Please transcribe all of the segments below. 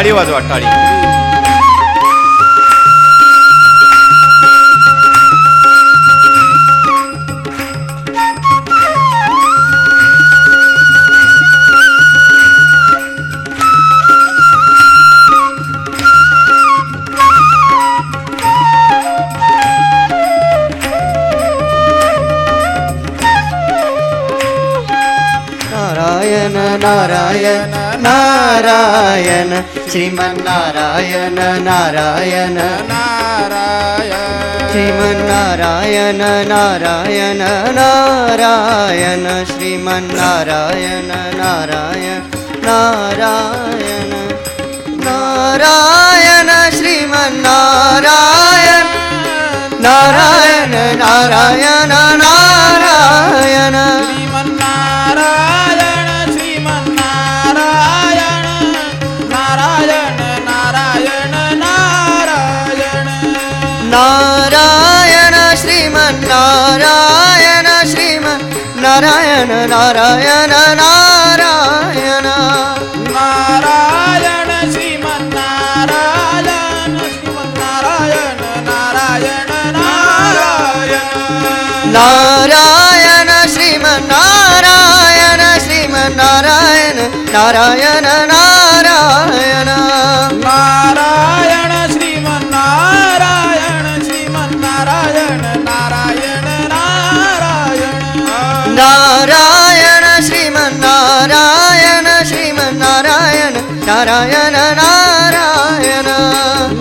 टाळी वाजवा टाळी नारायण नारायण नारायण श्रीमन्नारायण नारायण नारायण। श्रीमन्नारायण नारायण नारायण। श्रीमन्नारायण नारायण नारायण। नारायण श्रीमन्नारायण। नारायण नारायण नारायण नारायण नारायण नारायण। नारायण श्रीमन्नारायण श्रीमन्नारायण नारायण नारायण। नारायण श्रीमन्नारायण श्रीमन्नारायण नारायण नारायण नारायण.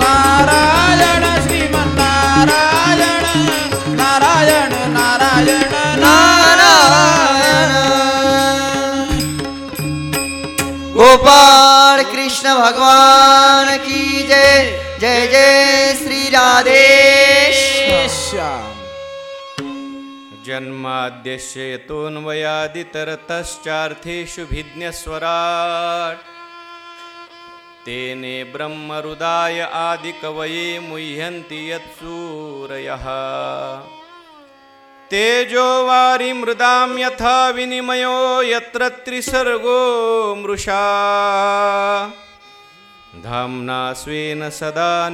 नारायण श्रीमन्नारायण नारायण नारायण नारायण गोपाळ कृष्ण भगवान की जय जय जय श्री राधेश यतोऽन्वयादितरतश्चार्थेषु भिज्ञस्वराट्। तेने ब्रह्मरुदाय आदिकवये मुह्यन्ति यत्सूरयः। तेजो वारिमृदां यथा विनिमयो यत्र त्रिसर्गो मृषा। धाम्ना स्वेन सदा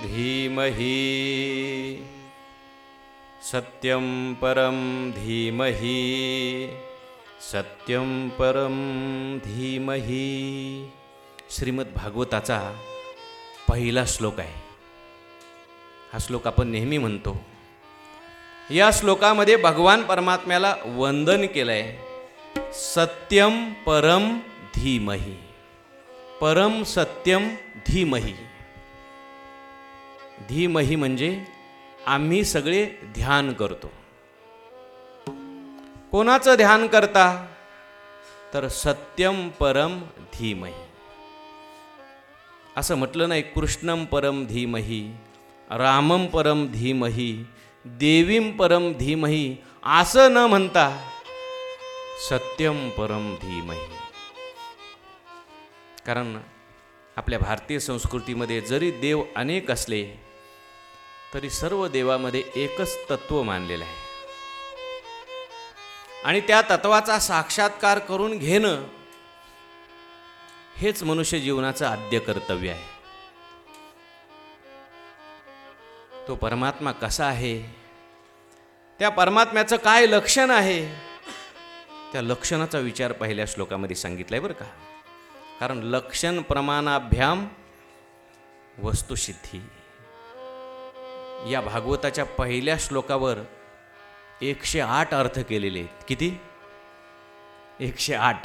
धीमहि। सत्यं परं धीमहि सत्यं परम धीमही. श्रीमद भागवताचा पहिला श्लोक आहे. हा श्लोक आपण नेहमी म्हणतो. या श्लोकामध्ये भगवान परमात्म्याला वंदन केलं आहे सत्यम परम धीमही. परम सत्यम धीमही. धीमही म्हणजे आम्ही सगळे ध्यान करतो. कोणाचं ध्यान करता? तर सत्यम परम धीमही. असं म्हटलं नाही कृष्णम परम धीमही रामम परम धीमही देवीम परम धीमही असं न म्हणता सत्यम परम धीमही. कारण आपल्या भारतीय संस्कृतीमध्ये जरी देव अनेक असले तरी सर्व देवामध्ये एकच तत्व मानलेलं आहे. आणि त्या तत्वाचा साक्षात्कार करून घेणं हेच मनुष्य जीवनाचं आद्य कर्तव्य आहे. तो परमात्मा कसा आहे? त्या परमात्म्याचं काय लक्षण आहे? त्या लक्षणाचा विचार पहिल्या श्लोकामध्ये सांगितलाय बरं का. कारण लक्षण प्रमाणाभ्याम वस्तुसिद्धी. या भागवताच्या पहिल्या श्लोकावर एकशे आठ अर्थ केलेले आहेत. किती? एकशे आठ.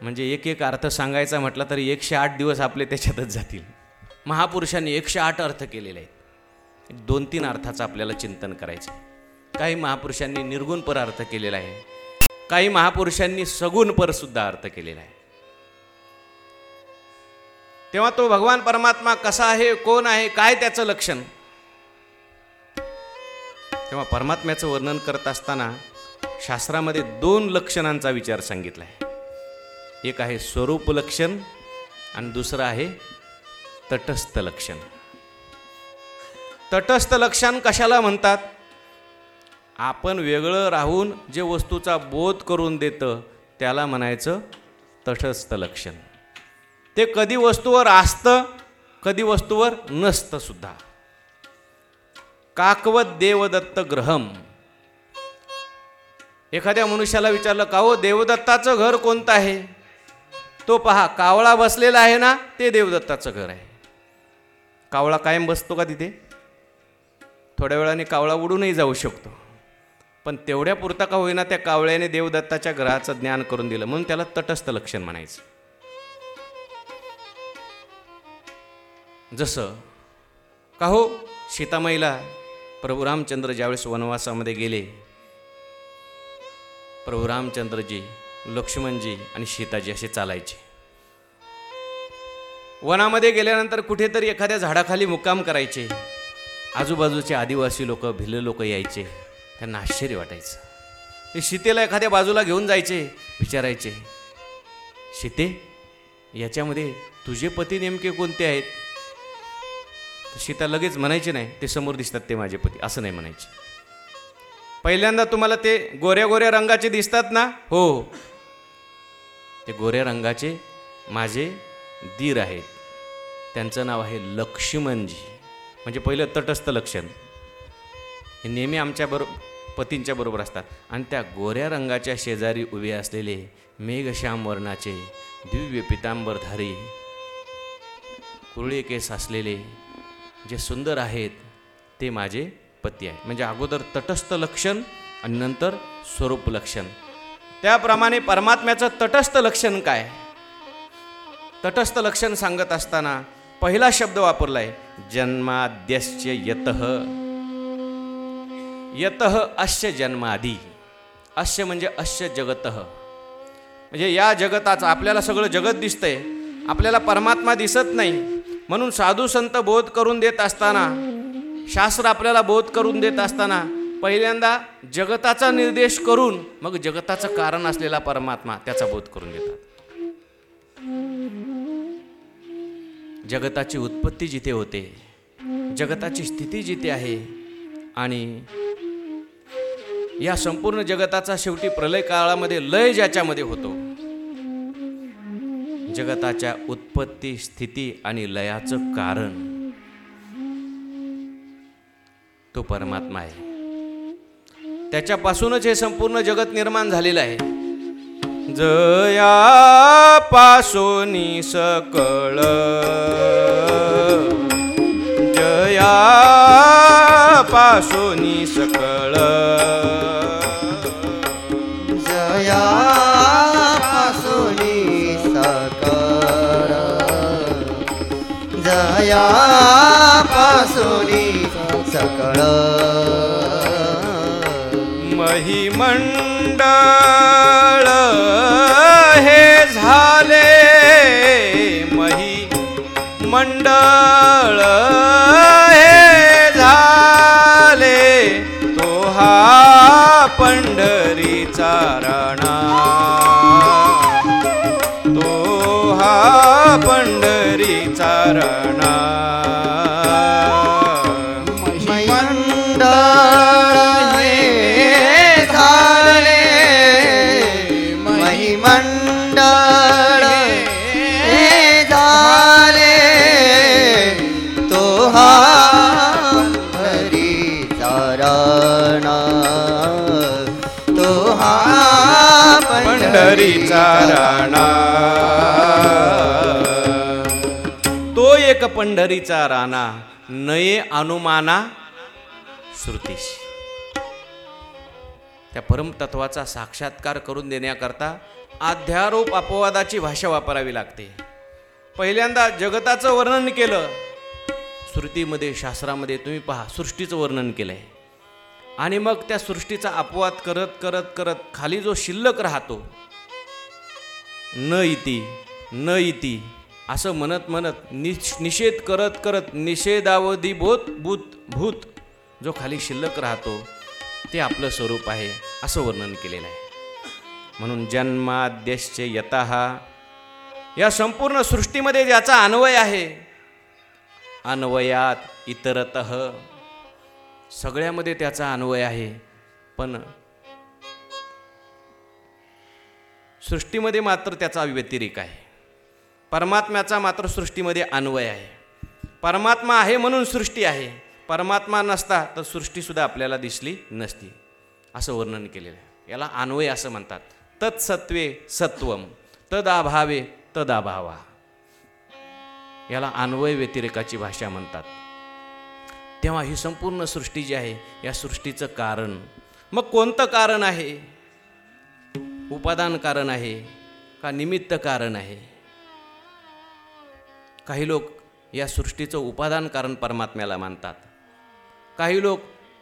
म्हणजे एक एक अर्थ सांगायचा म्हटला तरी एकशे आठ दिवस आपले त्याच्यातच जातील. महापुरुषांनी एकशे आठ अर्थ केलेले आहेत. दोन तीन अर्थाचं आपल्याला चिंतन करायचं आहे. काही महापुरुषांनी निर्गुण पर अर्थ केलेला आहे. काही महापुरुषांनी सगुण पर सुद्धा अर्थ केलेला आहे. तेव्हा तो भगवान परमात्मा कसा आहे कोण आहे काय त्याचं लक्षण? तेव्हा परमात्म्याचं वर्णन करत असताना शास्त्रामध्ये दोन लक्षणांचा विचार सांगितला आहे एक आहे स्वरूप लक्षण आणि दुसरं आहे तटस्थ लक्षण. तटस्थ लक्षण कशाला म्हणतात? आपण वेगळं राहून जे वस्तूचा बोध करून देतं त्याला म्हणायचं तटस्थ लक्षण. ते कधी वस्तूवर असतं कधी वस्तूवर नसतं सुद्धा. काकवत देवदत्त ग्रहम. एखाद्या मनुष्याला विचारलं का हो देवदत्ताचं घर कोणतं आहे? तो पहा कावळा बसलेला आहे ना ते देवदत्ताचं घर आहे. कावळा कायम बसतो का तिथे? थोड्या वेळाने कावळा उडूनही जाऊ शकतो. पण तेवढ्या पुरता का होईना त्या कावळ्याने देवदत्ताच्या ग्रहाचं ज्ञान करून दिलं. म्हणून त्याला तटस्थ लक्षण म्हणायचं. जसं का हो सीतामाईला प्रभू रामचंद्र ज्यावेळेस वनवासामध्ये गेले प्रभू रामचंद्रजी लक्ष्मणजी आणि सीताजी असे चालायचे. वनामध्ये गेल्यानंतर कुठेतरी एखाद्या झाडाखाली मुक्काम करायचे. आजूबाजूचे आदिवासी लोक भिल्ल लोक यायचे. त्यांना आश्चर्य वाटायचं. ते सीतेला एखाद्या बाजूला घेऊन जायचे विचारायचे सीते याच्यामध्ये तुझे पती नेमके कोणते आहेत? तर सीता लगेच म्हणायचे नाही ते समोर दिसतात ते माझे पती असं नाही म्हणायचे. पहिल्यांदा तुम्हाला ते गोऱ्या गोऱ्या रंगाचे दिसतात ना? हो. ते गोऱ्या रंगाचे माझे दीर आहेत. त्यांचं नाव आहे लक्ष्मणजी. म्हणजे पहिलं तटस्थ लक्षण. हे नेहमी आमच्या बरो पतींच्या बरोबर असतात. आणि त्या गोऱ्या रंगाच्या शेजारी उभे असलेले मेघश्याम वर्णाचे दिव्य पितांबरधारी कुरळे केस असलेले जे सुंदर आहेत ते माझे पती आहेत. म्हणजे अगोदर तटस्थ लक्षण आणि नंतर स्वरूप लक्षण. त्याप्रमाणे परमात्म्याचं तटस्थ लक्षण काय? तटस्थ लक्षण सांगत असताना पहिला शब्द वापरलाय जन्माद्यस्य यत. यत अश्य जन्मादी. अश्य म्हणजे अश्य जगत. म्हणजे या जगताचं आपल्याला सगळं जगत दिसतंय आपल्याला परमात्मा दिसत नाही म्हणून साधू संत बोध करून देत असताना शास्त्र आपल्याला बोध करून देत असताना पहिल्यांदा जगताचा निर्देश करून मग जगताचं कारण असलेला परमात्मा त्याचा बोध करून देतात. जगताची उत्पत्ती जिथे होते जगताची स्थिती जिथे आहे आणि या संपूर्ण जगताचा शेवटी प्रलय काळामध्ये लय ज्याच्यामध्ये होतो जगताच्या उत्पत्ती स्थिती आणि लयाचं कारण तो परमात्मा आहे. त्याच्यापासूनच हे संपूर्ण जगत निर्माण झालेलं आहे. जया पासोनी सकळ जया पासोनी सकळ. जया माया पासुनी सकळ. महिमंडळ हे झाले मही मंडळ हे झाले तो हा पंढरीचा राणा. पंढरीचा राणा. मंडळ झाले महिमंडळ झाले तो हा हरी चारणा एक पंढरीचा राणा नये अनुमाना श्रुतीश त्या परमतत्वाचा साक्षात्कार करून देण्याकरता आध्यारोप अपवादाची भाषा वापरावी लागते. पहिल्यांदा जगताचं वर्णन केलं. श्रुतीमध्ये शास्त्रामध्ये तुम्ही पहा सृष्टीचं वर्णन केलंय. आणि मग त्या सृष्टीचा अपवाद करत करत करत खाली जो शिल्लक राहतो न इति न इति असं म्हणत म्हणत निष निषेध करत करत निषेधावधी बोध भूत भूत जो खाली शिल्लक राहतो ते आपलं स्वरूप आहे असं वर्णन केलेलं आहे. म्हणून जन्माद्यश्च यत या संपूर्ण सृष्टीमध्ये ज्याचा अन्वय आहे अन्वयात इतरत सगळ्यामध्ये त्याचा अन्वय आहे पण सृष्टीमध्ये मात्र त्याचा व्यतिरिक आहे. परमात्म्याचा मात्र सृष्टीमध्ये अन्वय आहे. परमात्मा आहे म्हणून सृष्टी आहे. परमात्मा नसता तर सृष्टीसुद्धा आपल्याला दिसली नसती. असं वर्णन केलेलं आहे. याला अन्वय असं म्हणतात. तत्सत्वे सत्वम तदाभावे तदाभावा याला अन्वय व्यतिरेकाची भाषा म्हणतात. तेव्हा ही संपूर्ण सृष्टी जी आहे या सृष्टीचं कारण. मग कोणतं कारण आहे? उपादान कारण आहे का निमित्त कारण आहे? काही लोक या सृष्टीचं उपादान कारण परमात्म्याला मानतात. काही लोक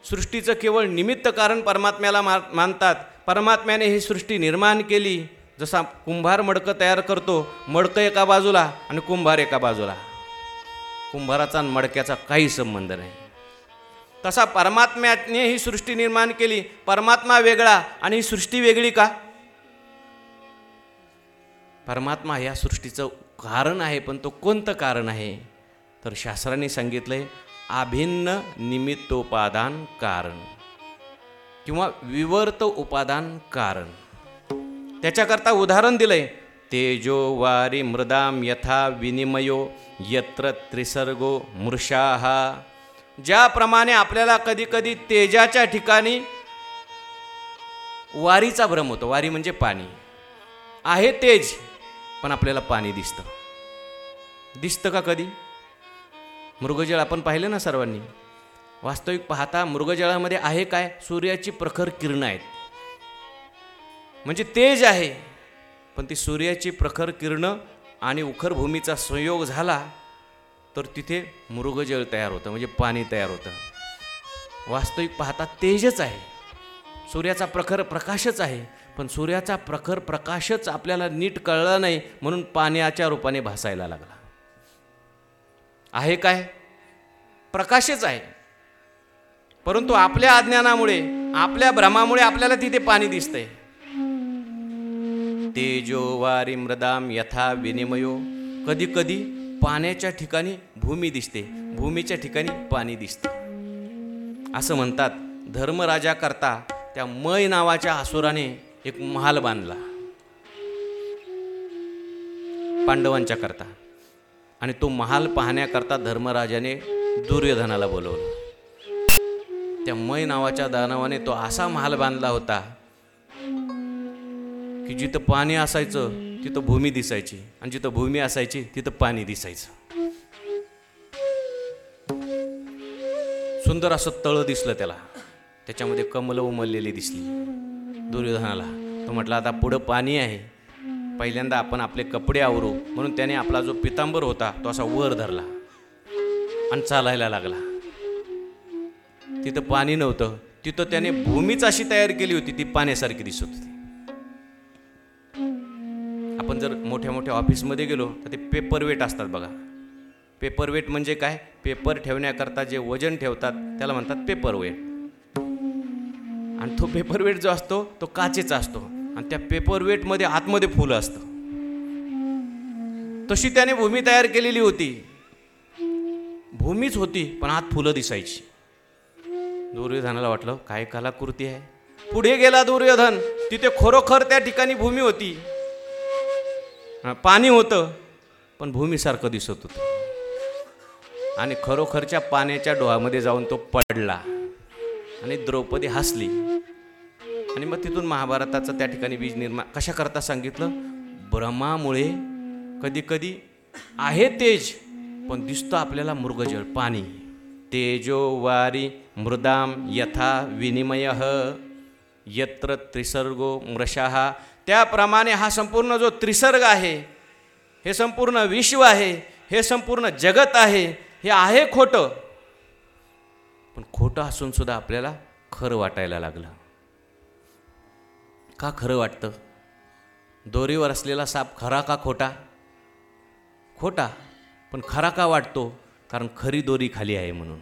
सृष्टीचं केवळ निमित्त कारण परमात्म्याला मा मानतात. परमात्म्याने ही सृष्टी निर्माण केली. जसा कुंभार मडकं तयार करतो मडकं एका बाजूला आणि कुंभार एका बाजूला. कुंभाराचा आणि मडक्याचा काही संबंध नाही. तसा परमात्म्याने ही सृष्टी निर्माण केली. परमात्मा वेगळा आणि ही सृष्टी वेगळी का? परमात्मा ह्या सृष्टीचं कारण आहे पण तो कोणतं कारण आहे? तर शास्त्रांनी आहे अभिन्न निमित्तोपादान कारण. किंवा विवर्त उपादान कारण. त्याच्याकरता उदाहरण दिलंय तेजो वारी मृदाम यथा विनिमयो यत्र त्रिसर्गो मृषाहा ज्याप्रमाणे आपल्याला कधीकधी तेजाच्या ठिकाणी वारीचा भ्रम होतो वारी म्हणजे पाणी. आहे तेज. पण आपल्याला पाणी दिसतं. दिसतं का कधी? मृगजळ आपण पाहिलं ना सर्वांनी? वास्तविक पाहता मृगजळामध्ये आहे काय? सूर्याची प्रखर किरणं आहेत. म्हणजे तेज आहे पण ती सूर्याची प्रखर किरणं आणि उखर भूमीचा संयोग झाला तर तिथे मृगजळ तयार होतं म्हणजे पाणी तयार होतं. वास्तविक पाहता तेजच आहे. सूर्याचा प्रखर प्रकाशच आहे. पण सूर्याचा प्रखर प्रकाशच आपल्याला नीट कळला नाही म्हणून पाण्याच्या रूपाने भासायला लागला. आहे काय? प्रकाशच आहे. परंतु आपल्या अज्ञानामुळे आपल्या भ्रमामुळे आपल्याला तिथे पाणी दिसतंय. तेजो वारी मृदाम यथा विनिमयो. कधी कधी पाण्याच्या ठिकाणी भूमी दिसते भूमीच्या ठिकाणी पाणी दिसते. असं म्हणतात धर्मराजा करता त्या मय नावाच्या असुराने एक महाल बांधला. पांडवांच्या करता. आणि तो महाल पाहण्याकरता धर्मराजाने दुर्योधनाला बोलवलं. त्या मय नावाच्या दानवाने तो असा महाल बांधला होता की जिथं पाणी असायचं तिथं भूमी दिसायची. आणि जिथं भूमी असायची तिथं पाणी दिसायचं. सुंदर असं तळं दिसलं त्याला. त्याच्यामध्ये कमलं उमललेली दिसली. दुर्योधनाला. तो म्हटला आता पुढं पाणी आहे. पहिल्यांदा आपण आपले कपडे आवरू. म्हणून त्याने आपला जो पितांबर होता तो असा वर धरला आणि चालायला लागला. तिथं पाणी नव्हतं. तिथं त्याने भूमीच अशी तयार केली होती ती पाण्यासारखी दिसत होती. आपण जर मोठ्या मोठ्या ऑफिसमध्ये गेलो तर ते पेपर वेट असतात बघा. पेपर वेट म्हणजे काय? पेपर ठेवण्याकरता जे वजन ठेवतात त्याला म्हणतात पेपर वेट. आणि तो पेपर वेट जो असतो तो काचेचा असतो. आणि त्या पेपर वेटमध्ये आतमध्ये फुलं असतं. तशी त्याने भूमी तयार केलेली होती. भूमीच होती पण आत फुलं दिसायची. दुर्योधनाला वाटलं काय कलाकृती आहे? पुढे गेला दुर्योधन. तिथे खरोखर त्या ठिकाणी भूमी होती. पाणी होतं पण भूमीसारखं दिसत होतं. आणि खरोखरच्या पाण्याच्या डोहामध्ये जाऊन तो पडला. आणि द्रौपदी हसली. आणि मग तिथून महाभारताचं त्या ठिकाणी बीज निर्माण कशा करता सांगितलं? ब्रह्मामुळे कधी कधी आहे तेज पण दिसतं आपल्याला मृगजळ पाणी. तेजो वारी मृदाम यथा विनिमय यत्र त्रिसर्गो मृषाहा त्याप्रमाणे हा संपूर्ण जो त्रिसर्ग आहे हे संपूर्ण विश्व आहे हे संपूर्ण जगत आहे हे आहे खोटं. पण खोटं असूनसुद्धा आपल्याला खरं वाटायला लागलं. का खरं वाटतं? दोरीवर असलेला साप खरा का खोटा? खोटा पण खरा का वाटतो? कारण खरी दोरी खाली आहे म्हणून.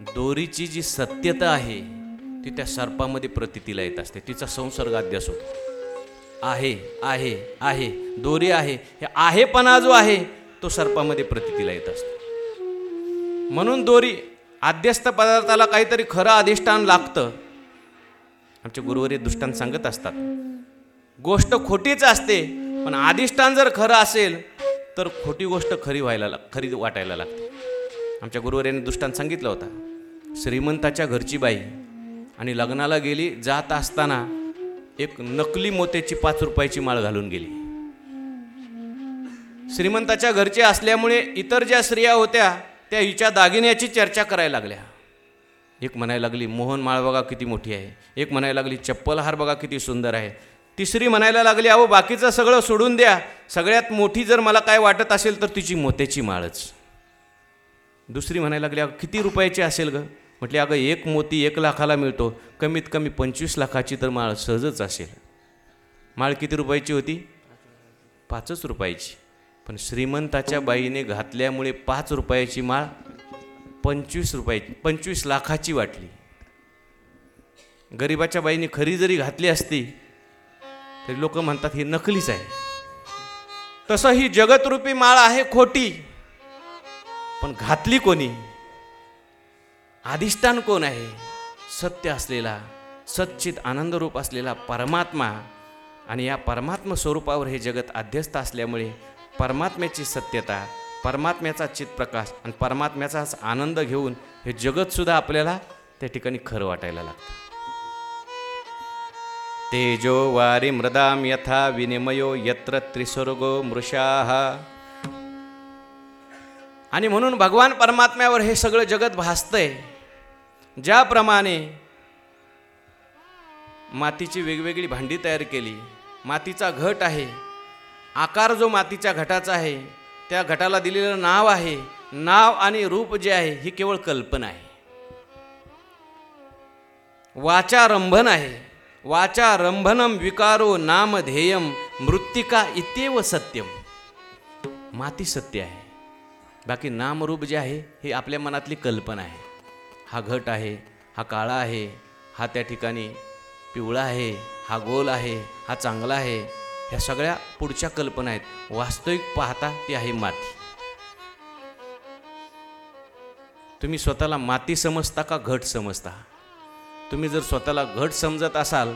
दोरीची जी सत्यता आहे ती त्या सर्पामध्ये प्रतितीला येत असते. तिचा संसर्ग अध्यास होतो. आहे आहे आहे दोरी आहे हे आहेपणा जो आहे तो सर्पामध्ये प्रतितीला येत असतो. म्हणून दोरी आद्यस्थ पदार्थाला काहीतरी खरं अधिष्ठान लागतं. आमचे गुरुवरी दृष्टांत सांगत असतात. गोष्ट खोटीच असते पण अधिष्ठान जर खरं असेल तर खोटी गोष्ट खरी व्हायला लाग खरी वाटायला लागते. आमच्या गुरुवरीने दृष्टांत सांगितलं होता. श्रीमंताच्या घरची बाई आणि लग्नाला गेली जात असताना एक नकली मोत्याची पाच रुपयाची माळ घालून गेली. श्रीमंताच्या घरचे असल्यामुळे इतर ज्या स्त्रिया होत्या त्या हिच्या दागिन्याची चर्चा करायला लागल्या. एक म्हणायला लागली मोहन माळ बघा किती मोठी आहे. एक म्हणायला लागली चप्पल हार बघा किती सुंदर आहे. तिसरी म्हणायला लागली अहो बाकीचं सगळं सोडून द्या. सगळ्यात मोठी जर मला काय वाटत असेल तर तिची मोत्याची माळच. दुसरी म्हणायला लागली अगं किती रुपयाची असेल ग? म्हटली अगं एक मोती एक लाखाला मिळतो. कमीत कमी पंचवीस लाखाची तर माळ सहजच असेल. माळ किती रुपयाची होती? पाचच रुपयाची. पण श्रीमंताच्या बाईने घातल्यामुळे पाच रुपयाची माळ पंचवीस रुपयाची पंचवीस लाखाची वाटली. गरिबाच्या बाईने खरी जरी घातली असती तरी लोक म्हणतात ही नकलीच आहे. तसं ही जगतरूपी माळ आहे खोटी. पण घातली कोणी? अधिष्ठान कोण आहे? सत्य असलेला सच्चित आनंदरूप असलेला परमात्मा. आणि या परमात्म स्वरूपावर हे जगत अध्यस्त असल्यामुळे परमात्म्याची सत्यता परमात्म्याचा चितप्रकाश आणि परमात्म्याचाच आनंद घेऊन हे जगतसुद्धा आपल्याला त्या ठिकाणी खरं वाटायला लागतं. तेजो वारी मृदाम यथा विनिमयो यत्र त्रिस्वर्गो मृषाः. आणि म्हणून भगवान परमात्म्यावर हे सगळं जगत भासतंय. ज्याप्रमाणे मातीची वेगवेगळी भांडी तयार केली मातीचा घट आहे आकार जो मातीच्या घटाचा आहे त्या घटाला दिलेलं नाव आहे. नाव आणि रूप जे आहे ही केवळ कल्पना आहे. वाचारंभन आहे. वाचारंभनम विकारो नामध्येयम मृत्तिका इत्येव सत्यम. माती सत्य आहे. बाकी नामरूप जे आहे हे आपल्या मनातली कल्पना आहे. हा घट आहे हा काळा आहे हा त्या ठिकाणी पिवळा आहे हा गोल आहे हा चांगला आहे ह्या सगळ्या पुढच्या कल्पना आहेत. वास्तविक पाहता ती आहे माती. तुम्ही स्वतःला माती समजता का घट समजता? तुम्ही जर स्वतःला घट समजत असाल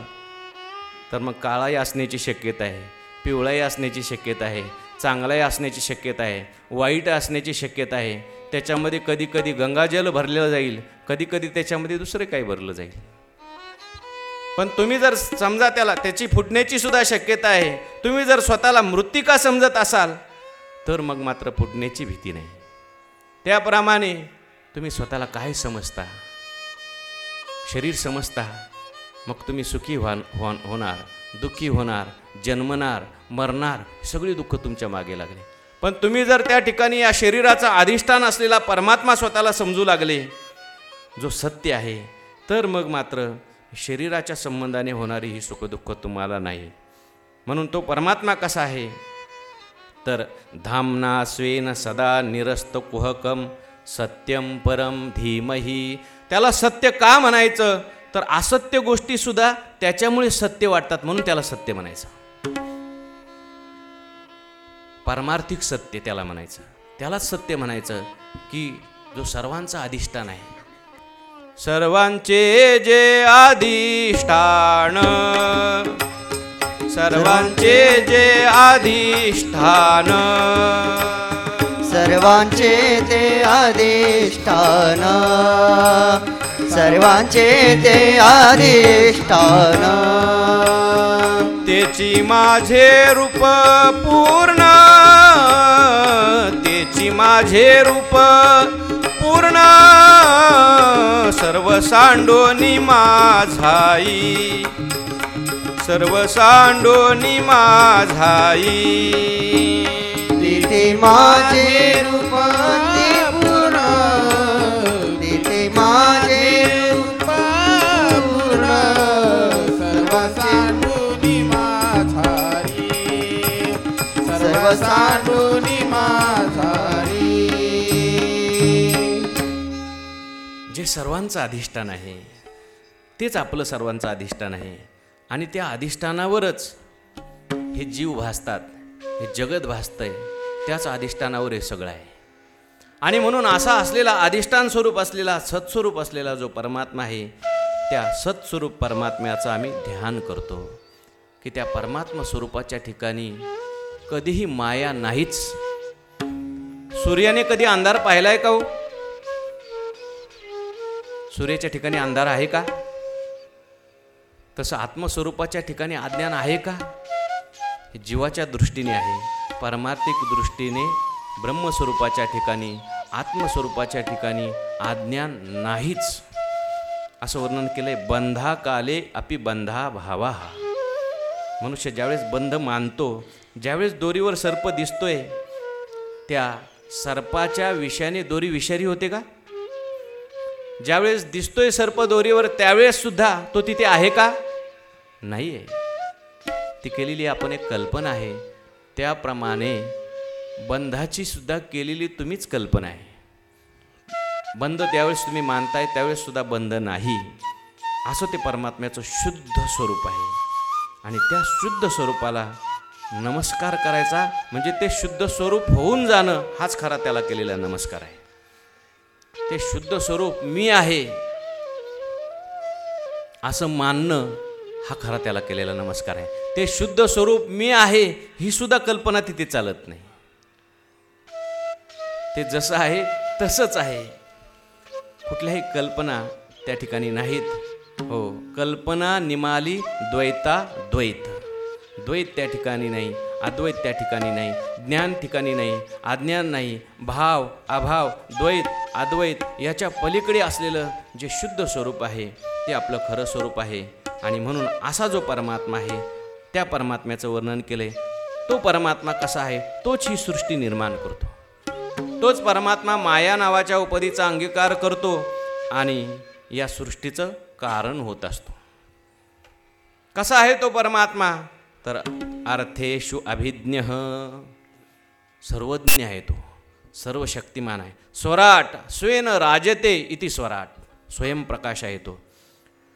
तर मग काळाही असण्याची शक्यता आहे पिवळाही असण्याची शक्यता आहे चांगलाही असण्याची शक्यता आहे वाईट असण्याची शक्यता आहे. त्याच्यामध्ये कधी कधी गंगाजल भरलेलं जाईल कधी कधी त्याच्यामध्ये दुसरं काही भरलं जाईल. पण तुम्ही जर समजा त्याला त्याची फुटण्याची सुद्धा शक्यता आहे. तुम्ही जर स्वतःला मृत्तिका समजत असाल तर मग मात्र फुटण्याची भीती नाही. त्याप्रमाणे तुम्ही स्वतःला काय समजता? शरीर समजता. मग तुम्ही सुखी व्हा हो होणार दुःखी होणार जन्मणार मरणार सगळी दुःख तुमच्या मागे लागले. पण तुम्ही जर त्या ठिकाणी या शरीराचा अधिष्ठान असलेला परमात्मा स्वतःला समजू लागले जो सत्य आहे तर मग मात्र शरीराच्या संबंधाने होणारी ही सुखदुःख तुम्हाला नाही. म्हणून तो परमात्मा कसा आहे? तर धामना स्वेन सदा निरस्त कुहकम सत्यम परम धीमही. त्याला सत्य का म्हणायचं? तर असत्य गोष्टीसुद्धा त्याच्यामुळे सत्य वाटतात म्हणून त्याला सत्य म्हणायचं. पारमार्थिक सत्य त्याला म्हणायचं. त्यालाच सत्य म्हणायचं की जो सर्वांचा अधिष्ठान आहे सर्वांचे जे अधिष्ठान सर्वांचे जे अधिष्ठान. सर्वांचे ते अधिष्ठान सर्वांचे ते अधिष्ठान. त्याची माझे रूप पूर्ण त्याची माझे रूप पूर्ण सर्व सांडोनी माझाई. सर्व सांडोनी माझाई. तिथे माझे रूप ते पूर्ण. तिथे माझे रूप पूर्ण. सर्व सर्व जे सर्वांचं अधिष्ठान आहे तेच आपलं सर्वांचं अधिष्ठान आहे. आणि त्या अधिष्ठानावरच हे जीव भासतात हे जगत भासतंय त्याच अधिष्ठानावर हे सगळं आहे. आणि म्हणून असा असलेला अधिष्ठान स्वरूप असलेला सत्स्वरूप असलेला जो परमात्मा आहे त्या सत्स्वरूप परमात्म्याचं आम्ही ध्यान करतो. की त्या परमात्मा स्वरूपाच्या ठिकाणी कधीही माया नाहीच. सूर्याने कधी अंधार पाहिला आहे का हो? सूर्याच्या ठिकाणी अंधार आहे का? तसं आत्मस्वरूपाच्या ठिकाणी अज्ञान आहे का? हे जीवाच्या दृष्टीने आहे. परमार्थिक दृष्टीने ब्रह्मस्वरूपाच्या ठिकाणी आत्मस्वरूपाच्या ठिकाणी अज्ञान नाहीच. असं वर्णन केलंय बंधा काले अपि बंधा भावा मनुष्य ज्यावेळेस बंध मानतो ज्यावेळेस दोरीवर सर्प दिसतोय त्या सर्पाच्या विषयाने दोरी विषारी होते का? ज्यावेळेस दिसतोय सर्प दोरीवर त्यावेळेस सुद्धा तो तिथे आहे का? नाही आहे ती केलेली आपण एक कल्पना आहे. त्याप्रमाणे बंधाची सुद्धा केलेली तुम्हीच कल्पना आहे. बंध त्यावेळेस तुम्ही मानताय त्यावेळेस सुद्धा बंध नाही. असं ते परमात्म्याचं शुद्ध स्वरूप आहे. आणि त्या शुद्ध स्वरूपाला नमस्कार करायचा म्हणजे ते शुद्ध स्वरूप होऊन जाणं हाच खरा त्याला केलेला नमस्कार आहे. ते शुद्ध स्वरूप मी आहे असं मानणं हा खरा त्याला केलेला नमस्कार आहे. ते शुद्ध स्वरूप मी आहे ही सुद्धा कल्पना तिथे चालत नाही. ते जसं आहे तसंच आहे. कुठल्याही कल्पना त्या ठिकाणी नाहीत. हो कल्पना निमाली द्वैता द्वैत. द्वैत त्या ठिकाणी नाही. अद्वैत त्या ठिकाणी नाही ज्ञान ठिकाणी नाही अज्ञान नाही भाव अभाव द्वैत अद्वैत याच्या पलीकडे असलेलं जे शुद्ध स्वरूप आहे ते आपलं खरं स्वरूप आहे. आणि म्हणून असा जो परमात्मा आहे त्या परमात्म्याचं वर्णन केलंय तो परमात्मा कसा आहे तोच ही सृष्टी निर्माण करतो. तोच परमात्मा माया नावाच्या उपदीचा अंगीकार करतो आणि या सृष्टीचं कारण होत असतो. कसा आहे तो परमात्मा? तर अर्थेषु अभिज्ञ. सर्वज्ञ आहे तो. सर्व शक्तिमान आहे. स्वराट स्वेन राजते इति स्वराट. स्वयंप्रकाश आहे तो.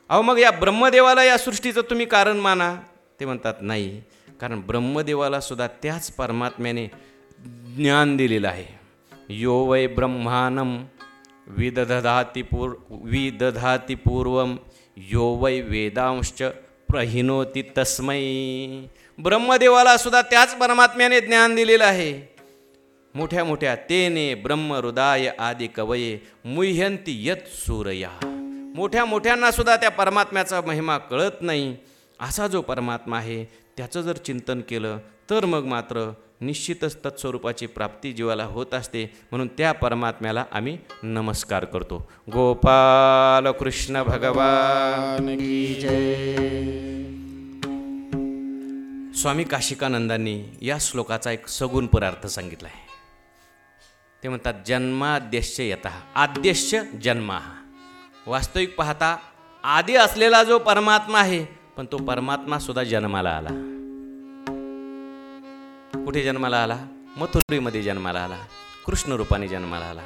अहो मग या ब्रह्मदेवाला या सृष्टीचं तुम्ही कारण माना? ते म्हणतात नाही. कारण ब्रह्मदेवाला सुद्धा त्याच परमात्म्याने ज्ञान दिलेलं आहे. यो वै ब्रह्मानं विदधाती पूर् विदधाती पूर्वं यो वै वेदांश्च प्रहिनोती तस्मै. ब्रह्मदेवाला सुद्धा त्याच परमात्म्याने ज्ञान दिलेलं आहे. मोठ्या मोठ्या तेने ब्रह्म हृदय आदी कवये मुह्यंती यत सूरया. मोठ्या मोठ्यांना सुद्धा त्या परमात्म्याचा महिमा कळत नाही. असा जो परमात्मा आहे त्याचं जर चिंतन केलं तर मग मात्र निश्चितच तत्स्वरूपाची प्राप्ती जीवाला होत असते. म्हणून त्या परमात्म्याला आम्ही नमस्कार करतो. गोपाल कृष्ण भगवान की जय. स्वामी काशिकानंदांनी या श्लोकाचा एक सगुण परार्थ सांगितला आहे. ते म्हणतात जन्माद्यश्य यत आद्यश्य जन्मा. वास्तविक पाहता आधी असलेला जो परमात्मा आहे पण तो परमात्मा सुद्धा जन्माला आला. कुठे जन्माला आला? मथुरीमध्ये जन्माला आला. कृष्ण रूपाने जन्माला आला.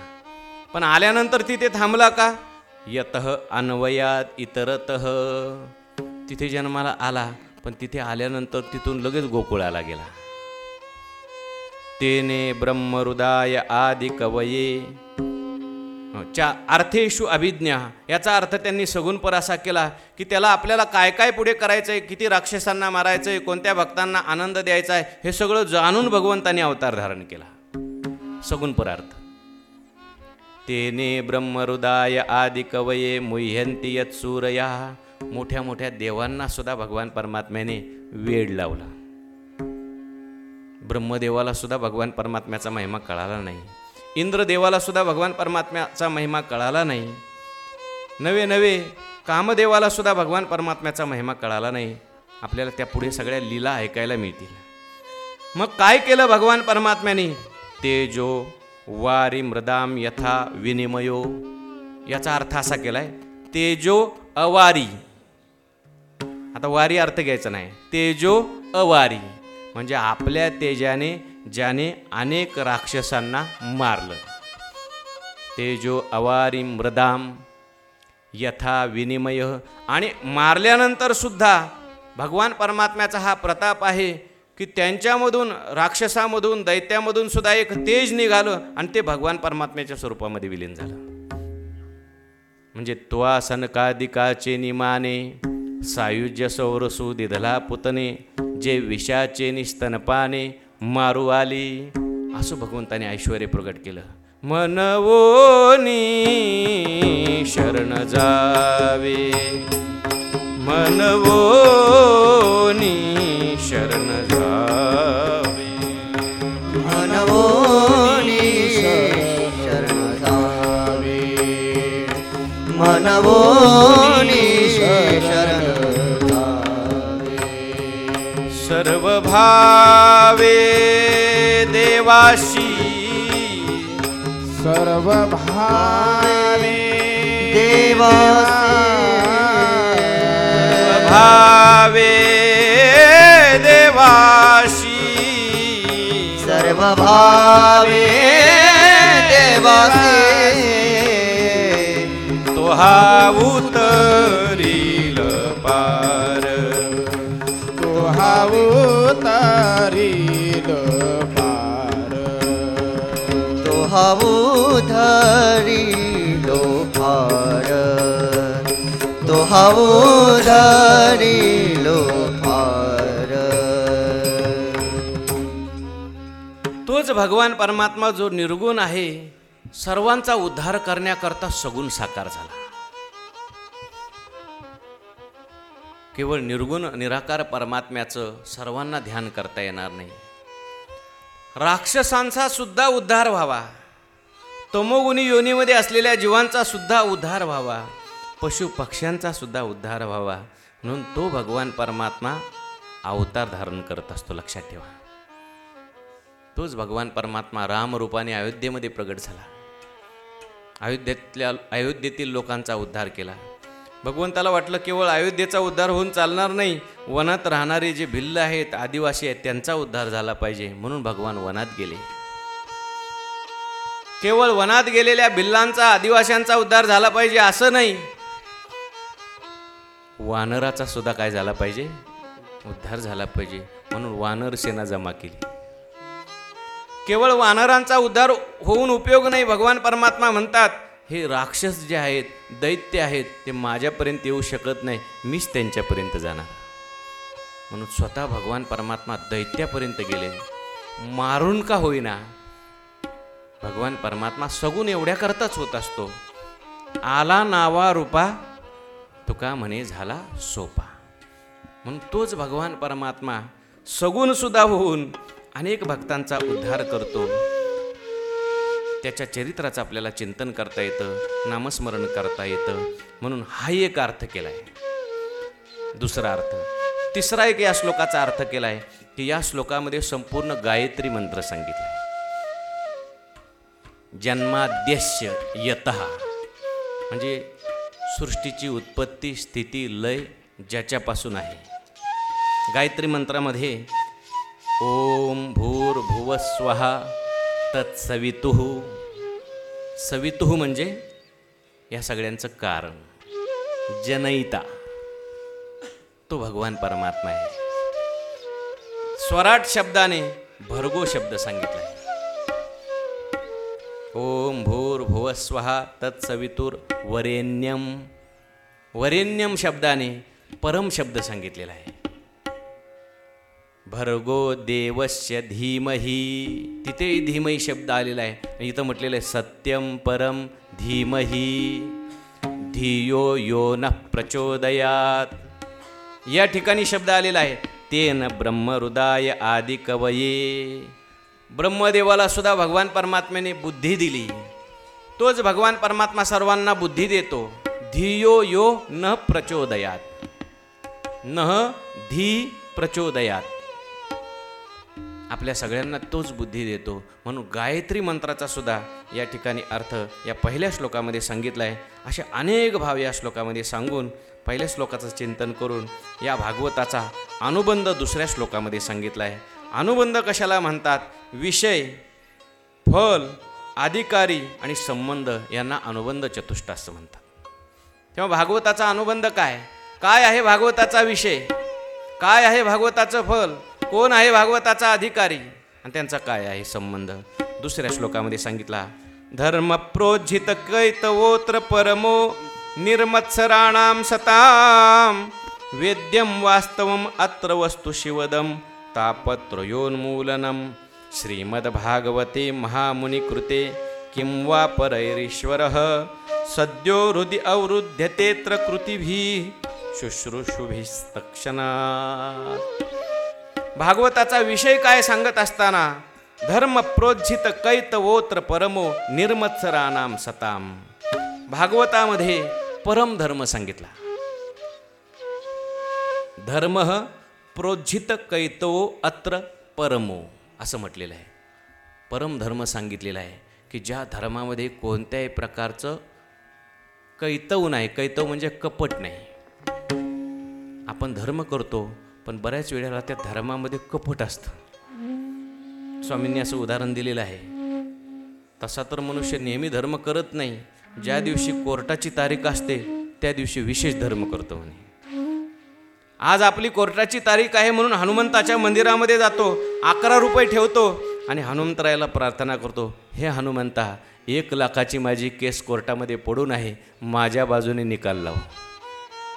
पण आल्यानंतर तिथे थांबला का? यत अन्वयात इतरत. तिथे जन्माला आला. पण तिथे आल्यानंतर तिथून लगेच गोकुळाला गेला. तेने ब्रह्महृदाय आदि कवये च्या अर्थेषु अभिज्ञा याचा अर्थ त्यांनी सगुणपर असा केला की त्याला आपल्याला काय काय पुढे करायचं आहे किती राक्षसांना मारायचं आहे कोणत्या भक्तांना आनंद द्यायचा आहे हे सगळं जाणून भगवंतांनी अवतार धारण केला. सगुण परार्थ. तेने ब्रह्महृदाय आदि कवये मुह्यंती यत सूरया मोठ्या मोठ्या देवांना सुद्धा भगवान परमात्म्याने वेड लावला. ब्रह्मदेवाला सुद्धा भगवान परमात्म्याचा महिमा कळाला नाही. इंद्रदेवाला सुद्धा भगवान परमात्म्याचा महिमा कळाला नाही. नवे नवे कामदेवाला सुद्धा भगवान परमात्म्याचा महिमा कळाला नाही. आपल्याला त्या पुढे सगळ्या लीला ऐकायला मिळतील. मग काय केलं भगवान परमात्म्याने? तेजो वारी मृदाम यथा विनिमयो. याचा अर्थ असा केलाय तेजो अवारी. आता वारी अर्थ घ्यायचा नाही. तेजो अवारी. म्हणजे आपल्या तेजाने ज्याने अनेक राक्षसांना मारलं. तेजो अवारी मृदाम यथा विनिमय. आणि मारल्यानंतर सुद्धा भगवान परमात्म्याचा हा प्रताप आहे की त्यांच्यामधून राक्षसामधून दैत्यामधून सुद्धा एक तेज निघालं आणि ते भगवान परमात्म्याच्या स्वरूपामध्ये विलीन झालं. म्हणजे त्वा सनकादिकाचे निमाने सायुज्य सौरसू दिधला पुतने जे विषाचे निस्तनपाने मारू आली असं भगवंताने ऐश्वर प्रगट केलं. मनवोनी शरण जावे. मनवोनी शरण जावे. मनवोनी शरण जावे. मनवोनी भावे देवाशी। सर्व भावे देवासी भावे देवाशी। सर्व भावे देवासी तो हा तो हाऊ धरी फार तो हाऊ धरी फार तोच भगवान परमात्मा जो निर्गुण आहे सर्वांचा उद्धार करण्याकरता सगुण साकार झाला. केवळ निर्गुण निराकार परमात्म्याचं सर्वांना ध्यान करता येणार नाही. राक्षसांचा सुद्धा उद्धार व्हावा. तमोगुणी योनीमध्ये असलेल्या जीवांचा सुद्धा उद्धार व्हावा. पशु पक्ष्यांचा सुद्धा उद्धार व्हावा. म्हणून तो भगवान परमात्मा अवतार धारण करत असतो. लक्षात ठेवा. तोच भगवान परमात्मा रामरूपाने अयोध्येमध्ये प्रगट झाला. अयोध्येतल्या अयोध्येतील लोकांचा उद्धार केला. भगवंताला वाटलं केवळ अयोध्येचा उद्धार होऊन चालणार नाही वनात राहणारे जे भिल्ल आहेत आदिवासी आहेत त्यांचा उद्धार झाला पाहिजे. म्हणून भगवान वनात गेले. केवळ वनात गेलेल्या बिल्लांचा आदिवाशांचा उद्धार झाला पाहिजे असं नाही. वानराचा सुद्धा काय झाला पाहिजे? उद्धार झाला पाहिजे. म्हणून वानर सेना जमा केली. केवळ वानरांचा उद्धार होऊन उपयोग नाही भगवान परमात्मा म्हणतात हे राक्षस जे आहेत दैत्य आहेत ते माझ्यापर्यंत येऊ शकत नाही मीच त्यांच्यापर्यंत जाणार. म्हणून स्वतः भगवान परमात्मा दैत्यापर्यंत गेले. मारून का होईना भगवान परमात्मा सगुण एवढ्या करताच होत असतो. आला नावा रूपा तुका म्हणे झाला सोपा. म्हणून तोच भगवान परमात्मा सगुण सुद्धा होऊन अनेक भक्तांचा उद्धार करतो. त्याच्या चरित्राचं आपल्याला चिंतन करता येतं नामस्मरण करता येतं. म्हणून हा एक अर्थ केला आहे दुसरा अर्थ तिसरा एक या श्लोकाचा अर्थ केला आहे की या श्लोकामध्ये संपूर्ण गायत्री मंत्र सांगितला आहे जन्माद्यस्य यत. म्हणजे सृष्टीची उत्पत्ती स्थिती लय ज्याच्यापासून आहे. गायत्री मंत्रामध्ये ओम भूर्भुवस्वहा तत्सवितु सवितु. सवितुः म्हणजे या सगळ्यांचं कारण. जनयिता. तो भगवान परमात्मा आहे. स्वराट शब्दाने भरगो शब्द सांगितला आहे. ओम भूर्भुवस्व तत्सवितुर वरेण्यम. वरेण्यम शब्दाने परम शब्द सांगितलेला आहे. भर्गो देवस्य धीमही. तिथेही धीमही शब्द आलेला आहे. आणि इथं म्हटलेलं आहे सत्यम परम धीमही. धियो यो न प्रचोदयात. या ठिकाणी शब्द आलेला आहे तेन ब्रह्महृदाय आदि कवये ब्रह्मदेवाला सुद्धा भगवान परमात्म्याने बुद्धी दिली. तोच भगवान परमात्मा सर्वांना बुद्धी देतो. धियो यो न प्रचोदयात. न धी प्रचोदयात. आपल्या सगळ्यांना तोच बुद्धी देतो. म्हणून गायत्री मंत्राचा सुद्धा या ठिकाणी अर्थ या पहिल्या श्लोकामध्ये सांगितला आहे असे अनेक भाव या श्लोकामध्ये सांगून पहिल्या श्लोकाचं चिंतन करून या भागवताचा अनुबंध दुसऱ्या श्लोकामध्ये सांगितला आहे अनुबंध कशाला म्हणतात? विषय फल अधिकारी आणि संबंध यांना अनुबंध चतुष्ट असं म्हणतात. तेव्हा भागवताचा अनुबंध काय? काय आहे भागवताचा विषय? काय आहे भागवताचं फल? कोण आहे भागवताचा अधिकारी? आणि त्यांचा काय आहे संबंध? दुसऱ्या श्लोकामध्ये सांगितला धर्म प्रोज्झित कैतवोत्र परमो निर्मत्सराणाम सताम वेद्यं वास्तवम् अत्र वस्तु शिवदं तापत्रयोन्मूलनं श्रीमद्भागवते महामुनिकृते किं वा परैरीश्वरः? सद्यो हृदि अवरुध्यतेऽत्र कृतिभिः शुश्रूषुभिस्तक्षणात् भागवताचा विषय काय सांगत असताना धर्म प्रोज्झित कैतवोत्र परमो निर्मत्सरानाम सताम भागवतामध्ये परम धर्म सांगितला। धर्म प्रोज्झित कैतो अत्र परमो। असं म्हटलेलं आहे. परमधर्म सांगितलेला आहे की ज्या धर्मामध्ये कोणत्याही प्रकारचं कैतव नाही कैतव म्हणजे कपट नाही. आपण धर्म करतो पण बऱ्याच वेळेला त्या धर्मामध्ये कपट असतं. स्वामींनी असं उदाहरण दिलेलं आहे. तसा तर मनुष्य नेहमी धर्म करत नाही. ज्या दिवशी कोर्टाची तारीख असते त्या दिवशी विशेष धर्म करतो म्हणे. आज आपली कोर्टाची तारीख आहे म्हणून हनुमंताच्या मंदिरामध्ये जातो अकरा रुपये ठेवतो आणि हनुमंतरायाला प्रार्थना करतो हे हनुमंता एक लाखाची माझी केस कोर्टामध्ये पडून आहे माझ्या बाजूने निकाल लाव.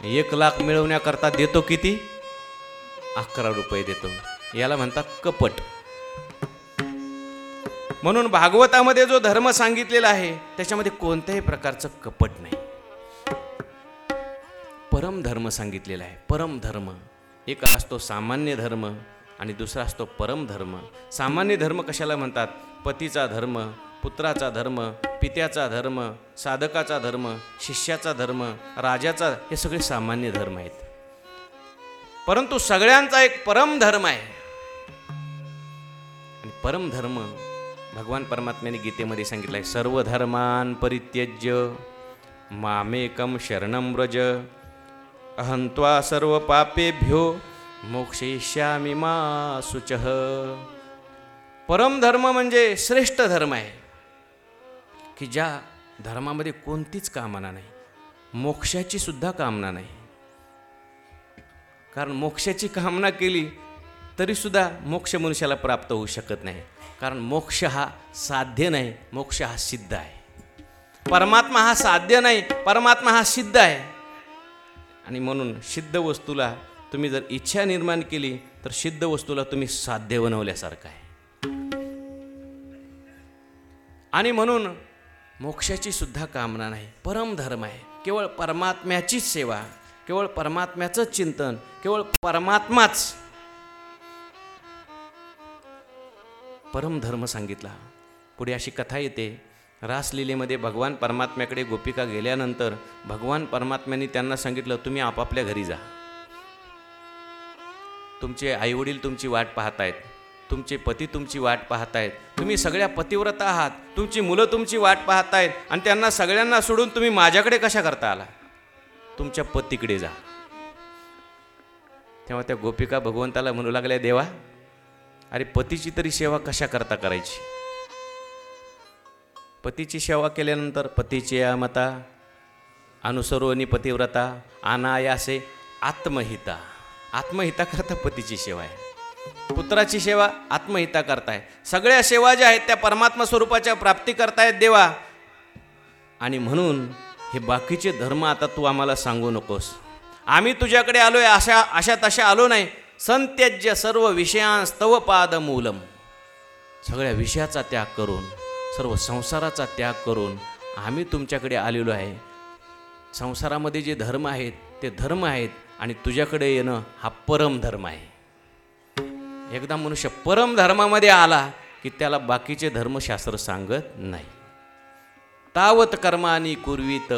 एक लाख मिळवण्याकरता देतो किती? अकरा रुपये देतो. याला म्हणतात कपट. म्हणून भागवतामध्ये जो धर्म सांगितलेला आहे त्याच्यामध्ये कोणत्याही प्रकारचं कपट नाही. परम धर्म सांगितलेला आहे. परम धर्म. एक असतो सामान्य धर्म आणि दुसरा असतो परम धर्म. सामान्य धर्म कशाला म्हणतात? पतीचा धर्म पुत्राचा धर्म पित्याचा धर्म साधकाचा धर्म शिष्याचा धर्म राजाचा हे सगळे सामान्य धर्म आहेत. परंतु सगळ्यांचा एक परम धर्म आहे. आणि परम धर्म भगवान परमात्म्याने गीतेमध्ये सांगितलं आहे. सर्व धर्मान परित्यज्य मामेकम शरणम व्रज. अहंत्वा सर्व पापेभ्यो मोक्षयिष्यामी मा शुचः. परम धर्म म्हणजे श्रेष्ठ धर्म आहे. की ज्या धर्मामध्ये कोणतीच कामना नाही मोक्षाची सुद्धा कामना नाही. कारण मोक्षाची कामना केली तरीसुद्धा मोक्ष मनुष्याला प्राप्त होऊ शकत नाही. कारण मोक्ष हा साध्य नाही मोक्ष हा सिद्ध आहे. परमात्मा हा साध्य नाही परमात्मा हा सिद्ध आहे. आणि म्हणून सिद्ध वस्तूला तुम्ही जर इच्छा निर्माण केली तर सिद्ध वस्तूला तुम्ही साध्य बनवल्यासारखं आहे. आणि म्हणून मोक्षाची सुद्धा कामना नाही परम धर्म आहे. केवळ परमात्म्याचीच सेवा केवळ परमात्म्याचंच चिंतन केवळ परमात्माच परमधर्म सांगितला. पुढे अशी कथा येते रासलीलेमध्ये भगवान परमात्म्याकडे गोपिका गेल्यानंतर भगवान परमात्म्याने त्यांना सांगितलं तुम्ही आपापल्या घरी जा. तुमचे आईवडील तुमची वाट पाहतायत. तुमचे पती तुमची वाट पाहतायत. तुम्ही सगळ्या पतिव्रता आहात. तुमची मुलं तुमची वाट पाहतायत. आणि त्यांना सगळ्यांना सोडून तुम्ही माझ्याकडे कशा करता आला? तुमच्या पतीकडे जा. तेव्हा त्या गोपिका भगवंताला म्हणू लागल्या देवा अरे पतीची तरी सेवा कशा करता करायची? पतीची सेवा केल्यानंतर पतीची मता अनुसरोनी पतिव्रता अनायासे आत्महिता. आत्महिता करता पतीची सेवा आहे. पुत्राची सेवा आत्महिता करताय. सगळ्या सेवा ज्या आहेत त्या परमात्मा स्वरूपाच्या प्राप्ती करतायत देवा. आणि म्हणून हे बाकीचे धर्म आता तू आम्हाला सांगू नकोस. आम्ही तुझ्याकडे आलो आहे अशा अशा तशा आलो नाही. संत्यज्य सर्व विषयांस्तव पादमूलम. सगळ्या विषयाचा त्याग करून सर्व संसाराचा त्याग करून आम्ही तुमच्याकडे आलेलो आहे. संसारामध्ये जे धर्म आहेत ते धर्म आहेत आणि तुझ्याकडे येणं हा परम धर्म आहे. एकदा मनुष्य परम धर्मामध्ये आला की त्याला बाकीचे धर्मशास्त्र सांगत नाही. तावत कर्मानी कुर्वीत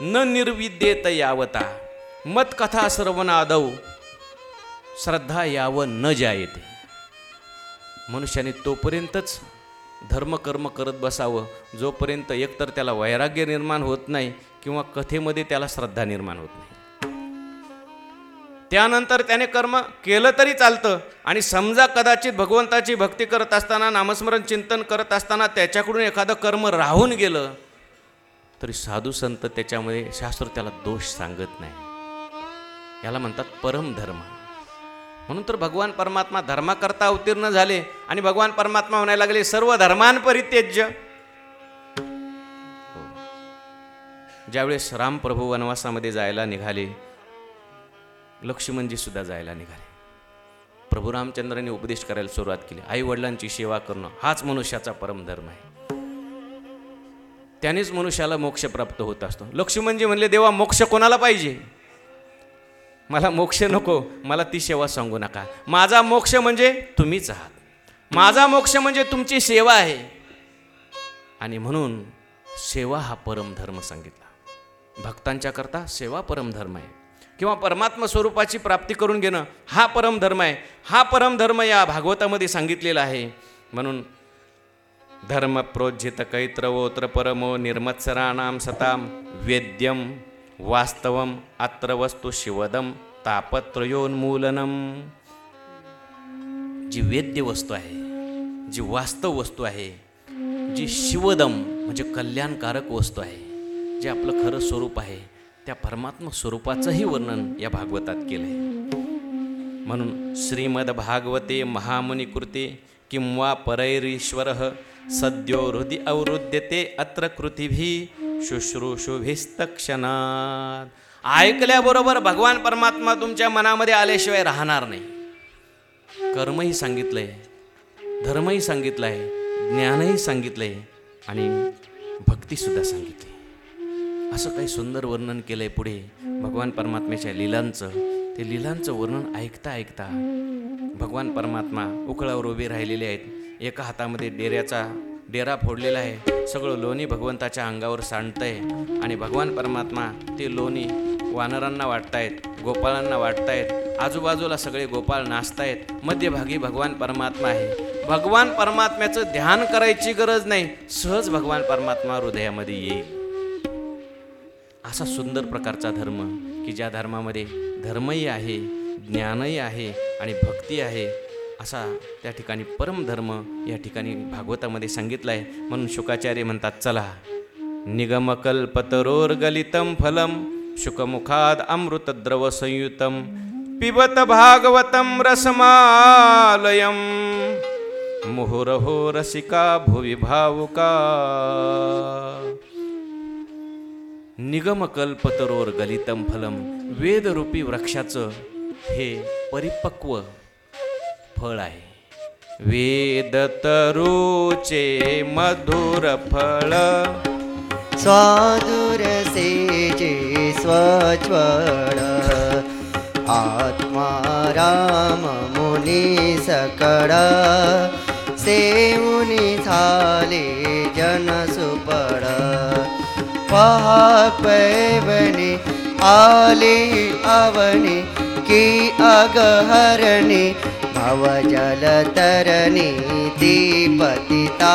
न निर्विद्येत यावता. मतकथा सर्वनादव श्रद्धा याव न जायते. मनुष्याने तोपर्यंतच धर्मकर्म करत बसावं. जोपर्यंत एकतर त्याला वैराग्य निर्माण होत नाही किंवा कथेमध्ये त्याला श्रद्धा निर्माण होत नाही. त्यानंतर त्याने कर्म केलं तरी चालतं आणि समजा कदाचित भगवंताची भक्ती करत असताना नामस्मरण चिंतन करत असताना त्याच्याकडून एखादं कर्म राहून गेलं तरी साधू संत त्याच्यामध्ये शास्त्र त्याला दोष सांगत नाही. याला म्हणतात परमधर्म. म्हणून तर भगवान परमात्मा धर्माकरता अवतीर्ण झाले आणि भगवान परमात्मा म्हणायला लागले सर्व धर्मांपरित्यज्य ज्यावेळेस रामप्रभू वनवासामध्ये जायला निघाले लक्ष्मणजी सुद्धा जायला निघाले. प्रभू रामचंद्रांनी उपदेश करायला सुरुवात केली आई वडिलांची सेवा करणं हाच मनुष्याचा परमधर्म आहे. त्यानेच मनुष्याला मोक्ष प्राप्त होत असतो. लक्ष्मणजी म्हणले देवा मोक्ष कोणाला पाहिजे? मला मोक्ष नको मला ती सेवा सांगू नका. माझा मोक्ष म्हणजे तुम्हीच आहात. माझा मोक्ष म्हणजे तुमची सेवा आहे. आणि म्हणून सेवा हा परमधर्म सांगितला. भक्तांच्या करता सेवा परमधर्म आहे. किंवा परमात्मा स्वरूपाची प्राप्ती करून घेणं हा परमधर्म आहे. हा परमधर्म या भागवतामध्ये सांगितलेला आहे. म्हणून धर्म प्रोज्झित कैत्रवोत्र परमो निर्मत्सराणाम सताम वेद्यम वास्तवम अत्र वस्तू शिवदम तापत्रयोन्मूलनम। जी वेद्य वस्तू आहे जी वास्तव वस्तू आहे जी शिवदम म्हणजे कल्याणकारक वस्तू आहे जे आपलं खरं स्वरूप आहे त्या परमात्मा स्वरूपाचंही वर्णन या भागवतात केलं आहे म्हणून श्रीमद भागवते महामुनिकृते किंवा परैरीश्वर सद्यो हृदि अवरुद्यते अत्र कृतीभी शुश्रूषुभिस्तक्षणात. ऐकल्याबरोबर भगवान परमात्मा तुमच्या मनामध्ये आल्याशिवाय राहणार नाही. कर्मही सांगितलंय धर्मही सांगितलंय ज्ञानही सांगितलंय आणि भक्तीसुद्धा सांगितली. असं काही सुंदर वर्णन केलंय पुढे भगवान परमात्म्याच्या लीलांचं. ते लीलांचं वर्णन ऐकता ऐकता भगवान परमात्मा उकळावर उभे राहिलेले आहेत. एका हातामध्ये डेऱ्याचा डेरा फोडलेला आहे. सगळं लोणी भगवंताच्या अंगावर सांडतंय. आणि भगवान परमात्मा ते लोणी वानरांना वाटतायत गोपाळांना वाटतायत. आजूबाजूला सगळे गोपाळ नाचतायत. मध्यभागी भगवान परमात्मा आहे. भगवान परमात्म्याचं ध्यान करायची गरज नाही. सहज भगवान परमात्मा हृदयामध्ये येईल. असा सुंदर प्रकारचा धर्म की ज्या धर्मामध्ये धर्मही आहे ज्ञानही आहे आणि भक्ती आहे असा त्या ठिकाणी परमधर्म या ठिकाणी भागवतामध्ये सांगितला आहे म्हणून शुकाचार्य म्हणतात चला निगमकल्पतरोर्गलितं फलं शुकमुखाद अमृतद्रव संयुतं पिबत भागवतं रसमालयं मुहुरहो रसिका भुवि भावुका। निगमकल्पतरोर गलितम फलम वेदरूपी वृक्षाचं हे परिपक्व फळ आहे. वेदतरूचे मधुर फळ. स्वादुरसेजे स्वज्वळ आत्मा राम मुनी सकळ सेऊनी झाले जनसुपळ पैवने आले अवनी की अगहरणी भवजलतरणी दीपतिता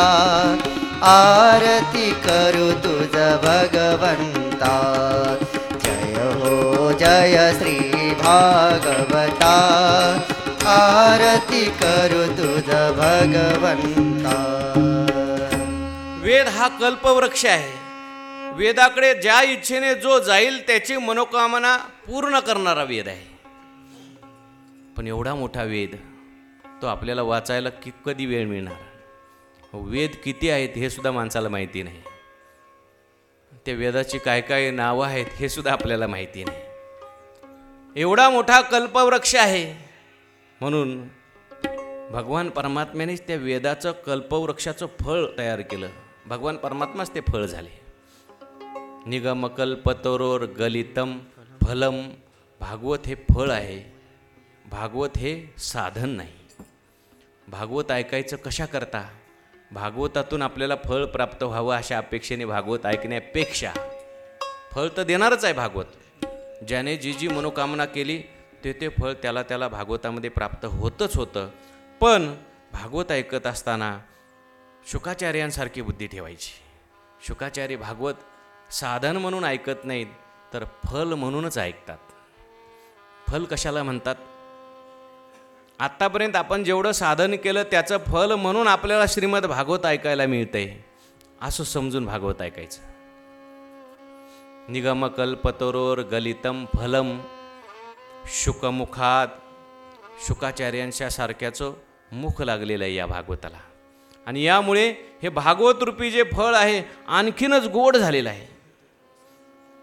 आरती करू तुझ भगवंता। जय हो जय श्री भागवता। आरती करू तुझ भगवंता। वेद हा कल्पवृक्ष आहे. वेदाकडे ज्या इच्छेने जो जाईल त्याची मनोकामना पूर्ण करणारा वेद आहे. पण एवढा मोठा वेद तो आपल्याला वाचायला कि कधी वेळ मिळणार? हो, वेद किती आहेत हे सुद्धा माणसाला माहिती नाही. त्या वेदाची काय काय नावं आहेत हे सुद्धा आपल्याला माहिती नाही. एवढा मोठा कल्पवृक्ष आहे. म्हणून भगवान परमात्म्यानेच त्या वेदाचं कल्पवृक्षाचं फळ तयार केलं. भगवान परमात्माच ते फळ झाले. निगमकल्पतरोर गलितम फलम. भागवत हे फळ आहे. भागवत हे साधन नाही. भागवत ऐकायचं कशा करता? भागवतातून आपल्याला फळ प्राप्त व्हावं अशा अपेक्षेने भागवत ऐकण्यापेक्षा. फळ तर देणारच आहे भागवत. ज्याने जी जी मनोकामना केली ते ते फळ त्याला त्याला भागवतामध्ये प्राप्त होतच होतं. पण भागवत ऐकत असताना शुकाचार्यांसारखी बुद्धी ठेवायची. शुकाचार्य भागवत साधन म्हणून ऐकत नाहीत तर फल म्हणूनच ऐकतात. फल कशाला म्हणतात? आत्तापर्यंत आपण जेवढं साधन केलं त्याचं फल म्हणून आपल्याला श्रीमद भागवत ऐकायला मिळतंय. असं समजून भागवत ऐकायचं. निगमकल्पतरोर गलितम फलम शुकमुखात शुकाचार्यांच्या सारख्याचं मुख लागलेलं आहे या भागवताला. आणि यामुळे हे भागवत रूपी जे फळ आहे आणखीनच गोड झालेलं आहे.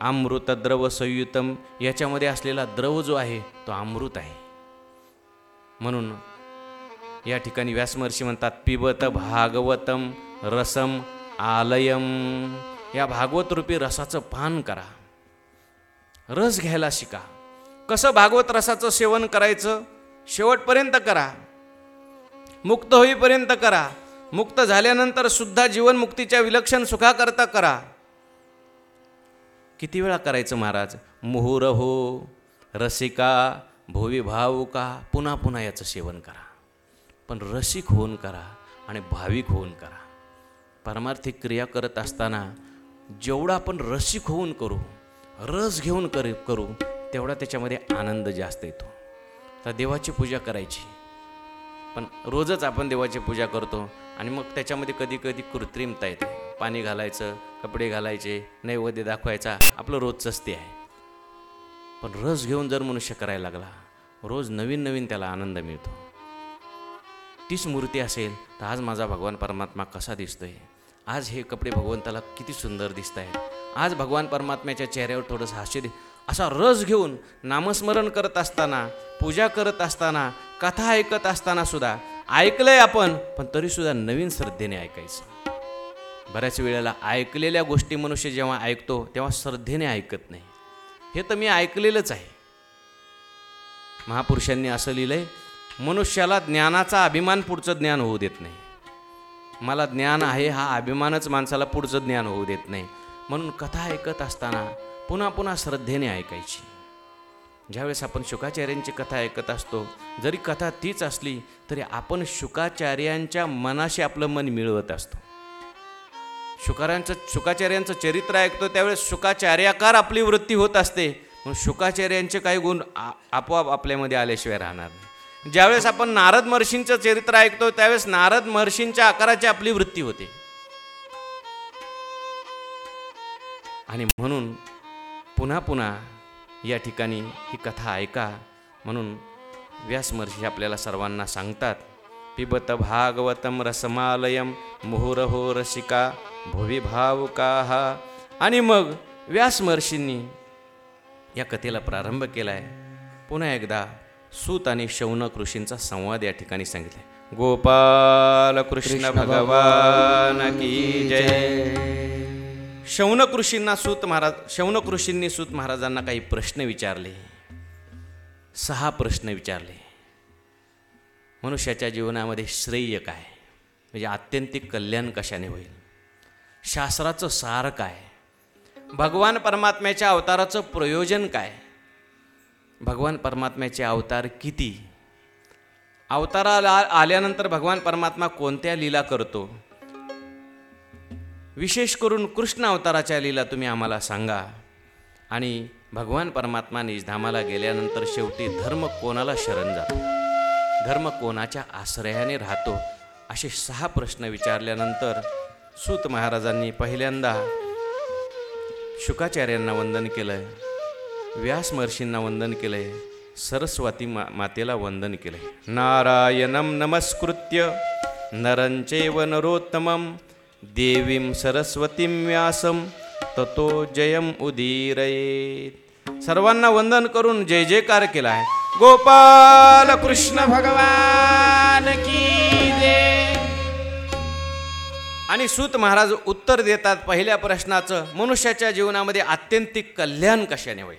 अमृतद्रव संयुतम याच्यामध्ये असलेला द्रव जो आहे तो अमृत आहे. म्हणून या ठिकाणी व्यासमहर्षी म्हणतात पिबत भागवतम रसम आलयम. या भागवत रूपी रसाचं पान करा. रस घ्यायला शिका. कसं भागवत रसाचं सेवन करायचं? शेवटपर्यंत करा. मुक्त होईपर्यंत करा. मुक्त झाल्यानंतर सुद्धा जीवनमुक्तीच्या विलक्षण सुखाकरता करा. किती वेळा करायचं महाराज? मुहुर हो रसिका भोवी भावुका पुन्हा पुन्हा याचं सेवन करा. पण रसिक होऊन करा आणि भाविक होऊन करा. पारमार्थिक क्रिया करत असताना जेवढा आपण रसिक होऊन करू रस घेऊन कर करू तेवढा त्याच्यामध्ये आनंद जास्त येतो. तर देवाची पूजा करायची. पण रोजच आपण देवाची पूजा करतो आणि मग त्याच्यामध्ये कधी कधी कृत्रिमता येते. पाणी घालायचं कपडे घालायचे नैवेद्य दाखवायचा आपलं रोजचंच ते आहे. पण रस घेऊन जर मनुष्य करायला लागला रोज नवीन नवीन त्याला आनंद मिळतो. तीच मूर्ती असेल तर आज माझा भगवान परमात्मा कसा दिसतोय? आज हे कपडे भगवंताला किती सुंदर दिसत आहेत आज भगवान परमात्म्याच्या चेहऱ्यावर थोडंसं हास्य असा रस घेऊन नामस्मरण करत असताना पूजा करत असताना कथा ऐकत असताना सुद्धा ऐकलंय आपण पण तरीसुद्धा नवीन श्रद्धेने ऐकायचं. बऱ्याच वेळेला ऐकलेल्या गोष्टी मनुष्य जेव्हा ऐकतो तेव्हा श्रद्धेने ऐकत नाही. हे तर मी ऐकलेलंच आहे. महापुरुषांनी असं लिहिलं आहे मनुष्याला ज्ञानाचा अभिमान पुढचं ज्ञान होऊ देत नाही. मला ज्ञान आहे हा अभिमानच माणसाला पुढचं ज्ञान होऊ देत नाही. म्हणून कथा ऐकत असताना पुन्हा पुन्हा श्रद्धेने ऐकायची. ज्यावेळेस आपण शुकाचार्यांची कथा ऐकत असतो जरी कथा तीच असली तरी आपण शुकाचार्यांच्या मनाशी आपलं मन मिळवत असतो. शुकारांचं शुकाचार्यांचं चरित्र ऐकतो त्यावेळेस शुकाचार्याकार आपली वृत्ती होत असते. मग शुकाचार्यांचे काही गुण आ- आपोआप आपल्यामध्ये आल्याशिवाय राहणार नाही. ज्यावेळेस आपण नारद महर्षींचं चरित्र ऐकतो त्यावेळेस नारद महर्षींच्या आकाराची आपली वृत्ती होते. आणि म्हणून पुन्हा पुन्हा या ठिकाणी ही कथा ऐका म्हणून व्यास महर्षी आपल्याला सर्वांना सांगतात पिबत भागवतम रसमालयम मुहुरहो रसिका भुविभावुका. आणि मग व्यास महर्षींनी या कथेला प्रारंभ केला आहे पुन्हा एकदा सूत आणि शौनक ऋषींचा संवाद या ठिकाणी सांगितलाय. गोपाल कृष्ण भगवान की जय. शौनक ऋषींना सूत महाराज शौनक ऋषींनी सूत महाराजांना काही प्रश्न विचारले. सहा प्रश्न विचारले. मनुष्याच्या जीवनामध्ये श्रेय काय? म्हणजे आत्यंतिक कल्याण कशाने होईल? शास्त्राचं सार काय? भगवान परमात्म्याच्या अवताराचं प्रयोजन काय? भगवान परमात्म्याचे अवतार किती? अवताराला आल्यानंतर भगवान परमात्मा कोणत्या लीला करतो? विशेष करून कृष्ण अवताराच्या लीला तुम्ही आम्हाला सांगा. आणि भगवान परमात्मा निजधामाला गेल्यानंतर शेवटी धर्म कोणाला शरण जातो? धर्म कोणाच्या आश्रयाने राहतो? असे सहा प्रश्न विचारल्यानंतर सूत महाराजांनी पहिल्यांदा शुकाचार्यांना वंदन केलंय व्यास महर्षींना वंदन आहे सरस्वती मा मातेला वंदन केलंय. नारायणं नमस्कृत्य नरंचैव नरोत्तमम देवीं सरस्वतीं व्यासं ततो जयम उदीरयेत. सर्वांना वंदन करून जय जयकार केला आहे गोपाल कृष्ण भगवान की आणि सूत महाराज उत्तर देतात पहिल्या प्रश्नाचं मनुष्याच्या जीवनामध्ये आत्यंतिक कल्याण कशाने होईल?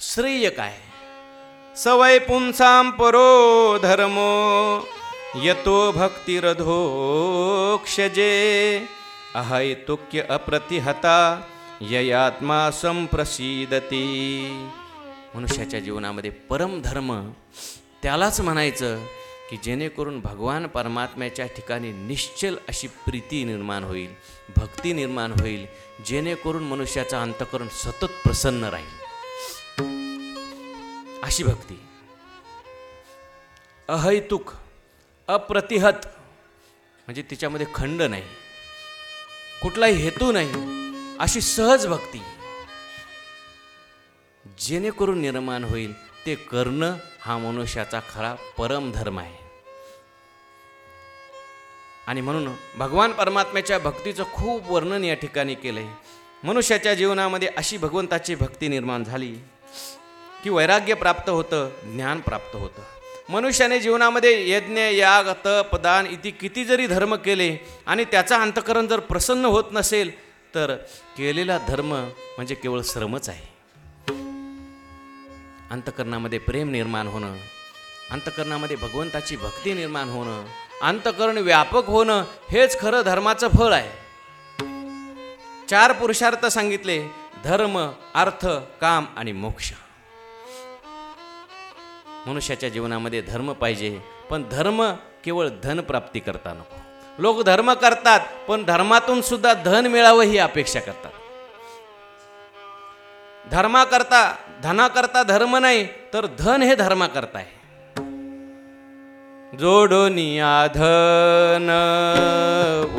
श्रेय काय? सवय पुंसाम परो धर्मो यतो भक्तिरधोक्षजे अहैतुक्य अप्रतिहता ययात्मा संप्रसिदती। मनुष्याच्या जीवनामध्ये परमधर्म त्यालाच म्हणायचं की जेणेकरून भगवान परमात्म्याच्या ठिकाणी निश्चल अशी प्रीती निर्माण होईल भक्ती निर्माण होईल जेणेकरून मनुष्याचं अंतकरण सतत प्रसन्न राहील. अशी भक्ती. अहैतुक अप्रतिहत म्हणजे तिच्यामध्ये खंड नाही कुठलाही हेतू नाही अशी सहज भक्ती. जेणेकरून निर्माण होईल ते करणं हा मनुष्याचा खरा परमधर्म आहे. आणि म्हणून भगवान परमात्म्याच्या भक्तीचं खूप वर्णन या ठिकाणी केलंय. मनुष्याच्या जीवनामध्ये अशी भगवंताची भक्ती निर्माण झाली की वैराग्य प्राप्त होतं ज्ञान प्राप्त होतं. मनुष्याने जीवनामध्ये यज्ञ याग तप दान इति किती जरी धर्म केले आणि त्याचा अंतकरण जर प्रसन्न होत नसेल तर केलेला धर्म म्हणजे केवळ श्रमच आहे. अंतकरणामध्ये प्रेम निर्माण होणं अंतकरणामध्ये भगवंताची भक्ती निर्माण होणं अंतकरण व्यापक होणं हेच खरं धर्माचं फळ आहे. चार पुरुषार्थ सांगितले धर्म अर्थ काम आणि मोक्ष. मनुष्याच्या जीवनामध्ये धर्म पाहिजे पण धर्म केवळ धन प्राप्ती करता नको. लोक धर्म करतात पण धर्मातून सुद्धा धन मिळावं ही अपेक्षा करतात. धर्माकरता धनाकरता धर्म नाही तर धन हे धर्माकरता आहे. जोडोनिया धन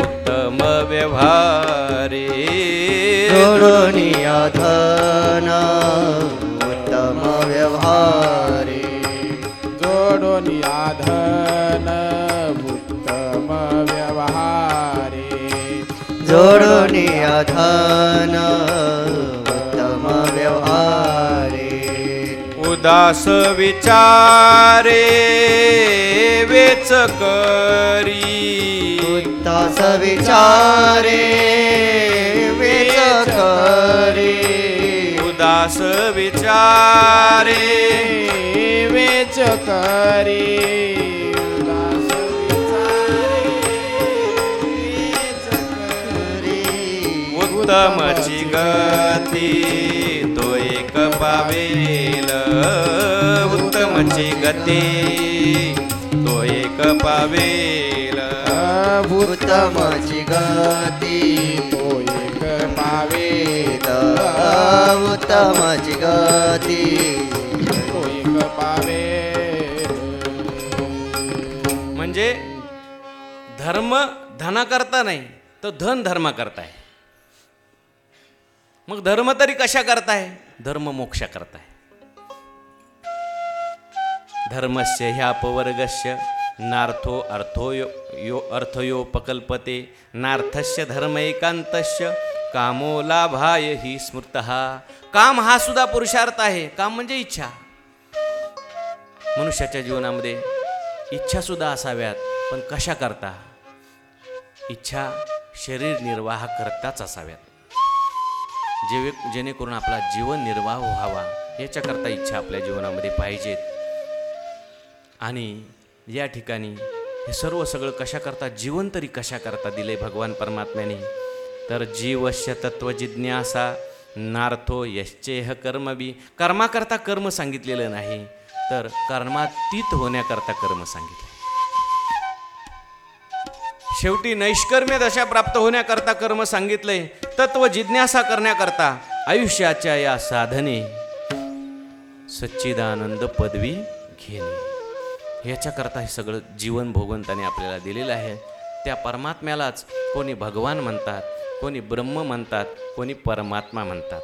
उत्तम व्यवहारे. जोडोनिया धन उत्तम व्यवहारे. जोडून याधन उत्तम व्यवहारे. जोडोनिया धन उदास विचारे वेच करी. उदास विचारे वेच करे. उदास विचारे वेच करी. उदास उत्तमची गती तो एक पावेल उत्तमची गती तो एक पावेल. उत्तमची गती तो एक पावेत उत्तमची गती तो एक पावेत म्हणजे धर्म धनाकरता नाही तर धन धर्म करताय. मग धर्म तरी कशा करताय? धर्म मोक्षा करताय. धर्मस्य ह्यापवर्गस्य नार्थो अर्थो यो यो अर्थयोपकल्पते नार्थस्य धर्म एकांतस्य कामो लाभाय ही स्मृत। काम हा सुद्धा पुरुषार्थ आहे काम म्हणजे इच्छा. मनुष्याच्या जीवनामध्ये इच्छा सुद्धा असाव्यात पण कशा करता? इच्छा शरीर निर्वाह करताच असाव्यात. जेवे जेणेकरून आपला जीवन निर्वाह व्हावा याच्याकरता इच्छा आपल्या जीवनामध्ये पाहिजेत. आणि या ठिकाणी हे सर्व सगळं कशाकरता जीवन तरी कशा करता दिले भगवान परमात्म्याने. तर जीवस्य तत्व जिज्ञासा नार्थो यश्चेह कर्मबी. कर्माकरता कर्म सांगितलेलं नाही तर कर्मातीत होण्याकरता कर्म सांगितले. शेवटी नैष्कर्म्य दशा प्राप्त होण्याकरता कर्म सांगितले तत्व जिज्ञासा करण्याकरता आयुष्याच्या या साधने सच्चिदानंद पदवी घेणे. याच्याकरता हे सगळं जीवन भोगवंताने आपल्याला दिलेलं आहे. त्या परमात्म्यालाच कोणी भगवान म्हणतात कोणी ब्रह्म म्हणतात कोणी परमात्मा म्हणतात.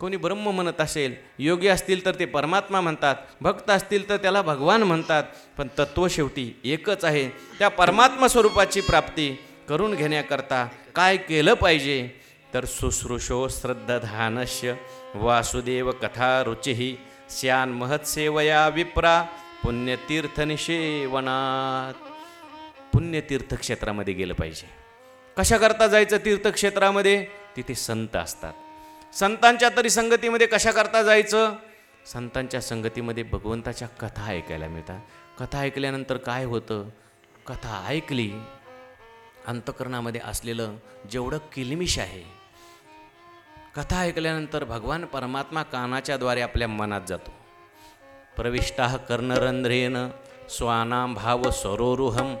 कोणी ब्रह्म म्हणत असेल योगी असतील तर ते परमात्मा म्हणतात भक्त असतील तर त्याला भगवान म्हणतात पण तत्व शेवटी एकच आहे. त्या परमात्मा स्वरूपाची प्राप्ती करून घेण्याकरता काय केलं पाहिजे? तर शुश्रूषो श्रद्धानस्य वासुदेव कथा रुचिही स्यान महत्सेवया विप्रा पुण्यतीर्थनिषेवनात पुण्यतीर्थक्षेत्रामध्ये गेलं पाहिजे. कशाकरता जायचं तीर्थक्षेत्रामध्ये? तिथे संत असतात. संतांच्या तरी संगतीमध्ये कशा करता जायचं? संतांच्या संगतीमध्ये भगवंताच्या कथा ऐकायला मिळतात. कथा ऐकल्यानंतर काय होतं? कथा ऐकली अंतकरणामध्ये असलेलं जेवढं किलमिश आहे कथा ऐकल्यानंतर भगवान परमात्मा कानाच्याद्वारे आपल्या मनात जातो. प्रविष्टा कर्णरंध्रेन स्वानां भाव सरोरुहम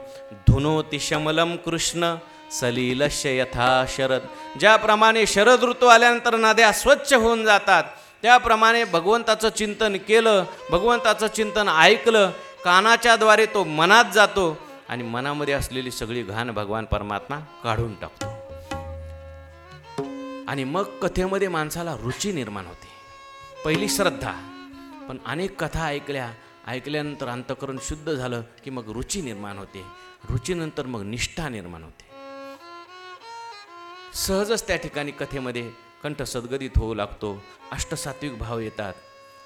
धुनोति शमलम कृष्ण सलीलश्य यथा शरद। ज्याप्रमाणे शरद ऋतू आल्यानंतर नद्या स्वच्छ होऊन जातात त्याप्रमाणे भगवंताचं चिंतन केलं भगवंताचं चिंतन ऐकलं कानाच्याद्वारे तो मनात जातो आणि मनामध्ये असलेली सगळी घाण भगवान परमात्मा काढून टाकतो. आणि मग कथेमध्ये माणसाला रुची निर्माण होते. पहिली श्रद्धा पण अनेक कथा ऐकल्या ऐकल्यानंतर अंतकरण शुद्ध झालं की मग रुची निर्माण होते. रुचीनंतर मग निष्ठा निर्माण होते. सहजच त्या ठिकाणी कथेमध्ये कंठ सद्गदित होऊ लागतो अष्टसात्विक भाव येतात.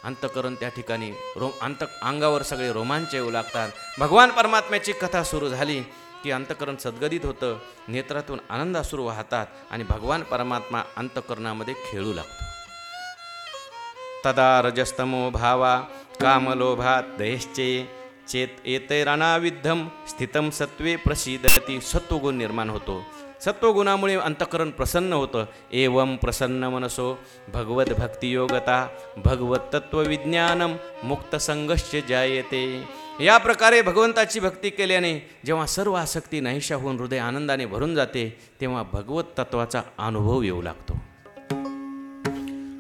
अंतकरण त्या ठिकाणी रो अंत अंगावर सगळे रोमांच येऊ लागतात. भगवान परमात्म्याची कथा सुरू झाली की अंतकरण सद्गदित होतं नेत्रातून आनंद अश्रू वाहतात आणि भगवान परमात्मा अंतकरणामध्ये खेळू लागतो. तदा रजस्तमो भावा कामलोभात दयश्चे चेत एतैरणाविद्धम स्थितम सत्वे प्रसिद्धती सत्वगुण निर्माण होतो. सत्वगुणामुळे अंतकरण प्रसन्न होतं. एवं प्रसन्न मनसो भगवत भक्तियोगता भगवत तत्वविज्ञानम मुक्तसंगश्च जायते. या प्रकारे भगवंताची भक्ती केल्याने जेव्हा सर्व आसक्ती नाहीशा होऊन हृदय आनंदाने भरून जाते तेव्हा भगवत तत्वाचा अनुभव येऊ लागतो.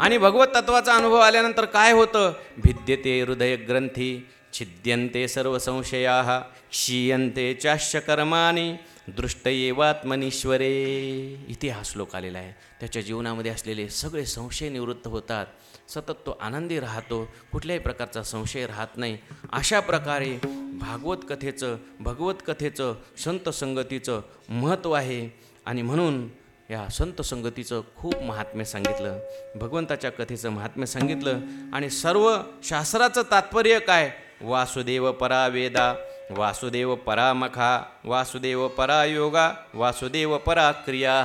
आणि भगवत तत्वाचा अनुभव आल्यानंतर काय होतं? भिद्यते हृदय ग्रंथी छिद्यन्ते सर्व संशया क्षीयंते चाश्य कर्माणी दृष्ट येवात्मनीश्वरे इथे हा श्लोक आलेला आहे. त्याच्या जीवनामध्ये असलेले सगळे संशय निवृत्त होतात. सतत तो आनंदी राहतो. कुठल्याही प्रकारचा संशय राहत नाही. अशा प्रकारे भागवत कथेचं भगवत कथेचं संत संगतीचं महत्त्व आहे. आणि म्हणून या संत संगतीचं खूप महात्म्य सांगितलं भगवंताच्या कथेचं महात्म्य सांगितलं आणि सर्व शास्त्राचं तात्पर्य काय? वासुदेव परा वेदा वासुदेव परा मखा वासुदेव परा योगा वासुदेव परा क्रिया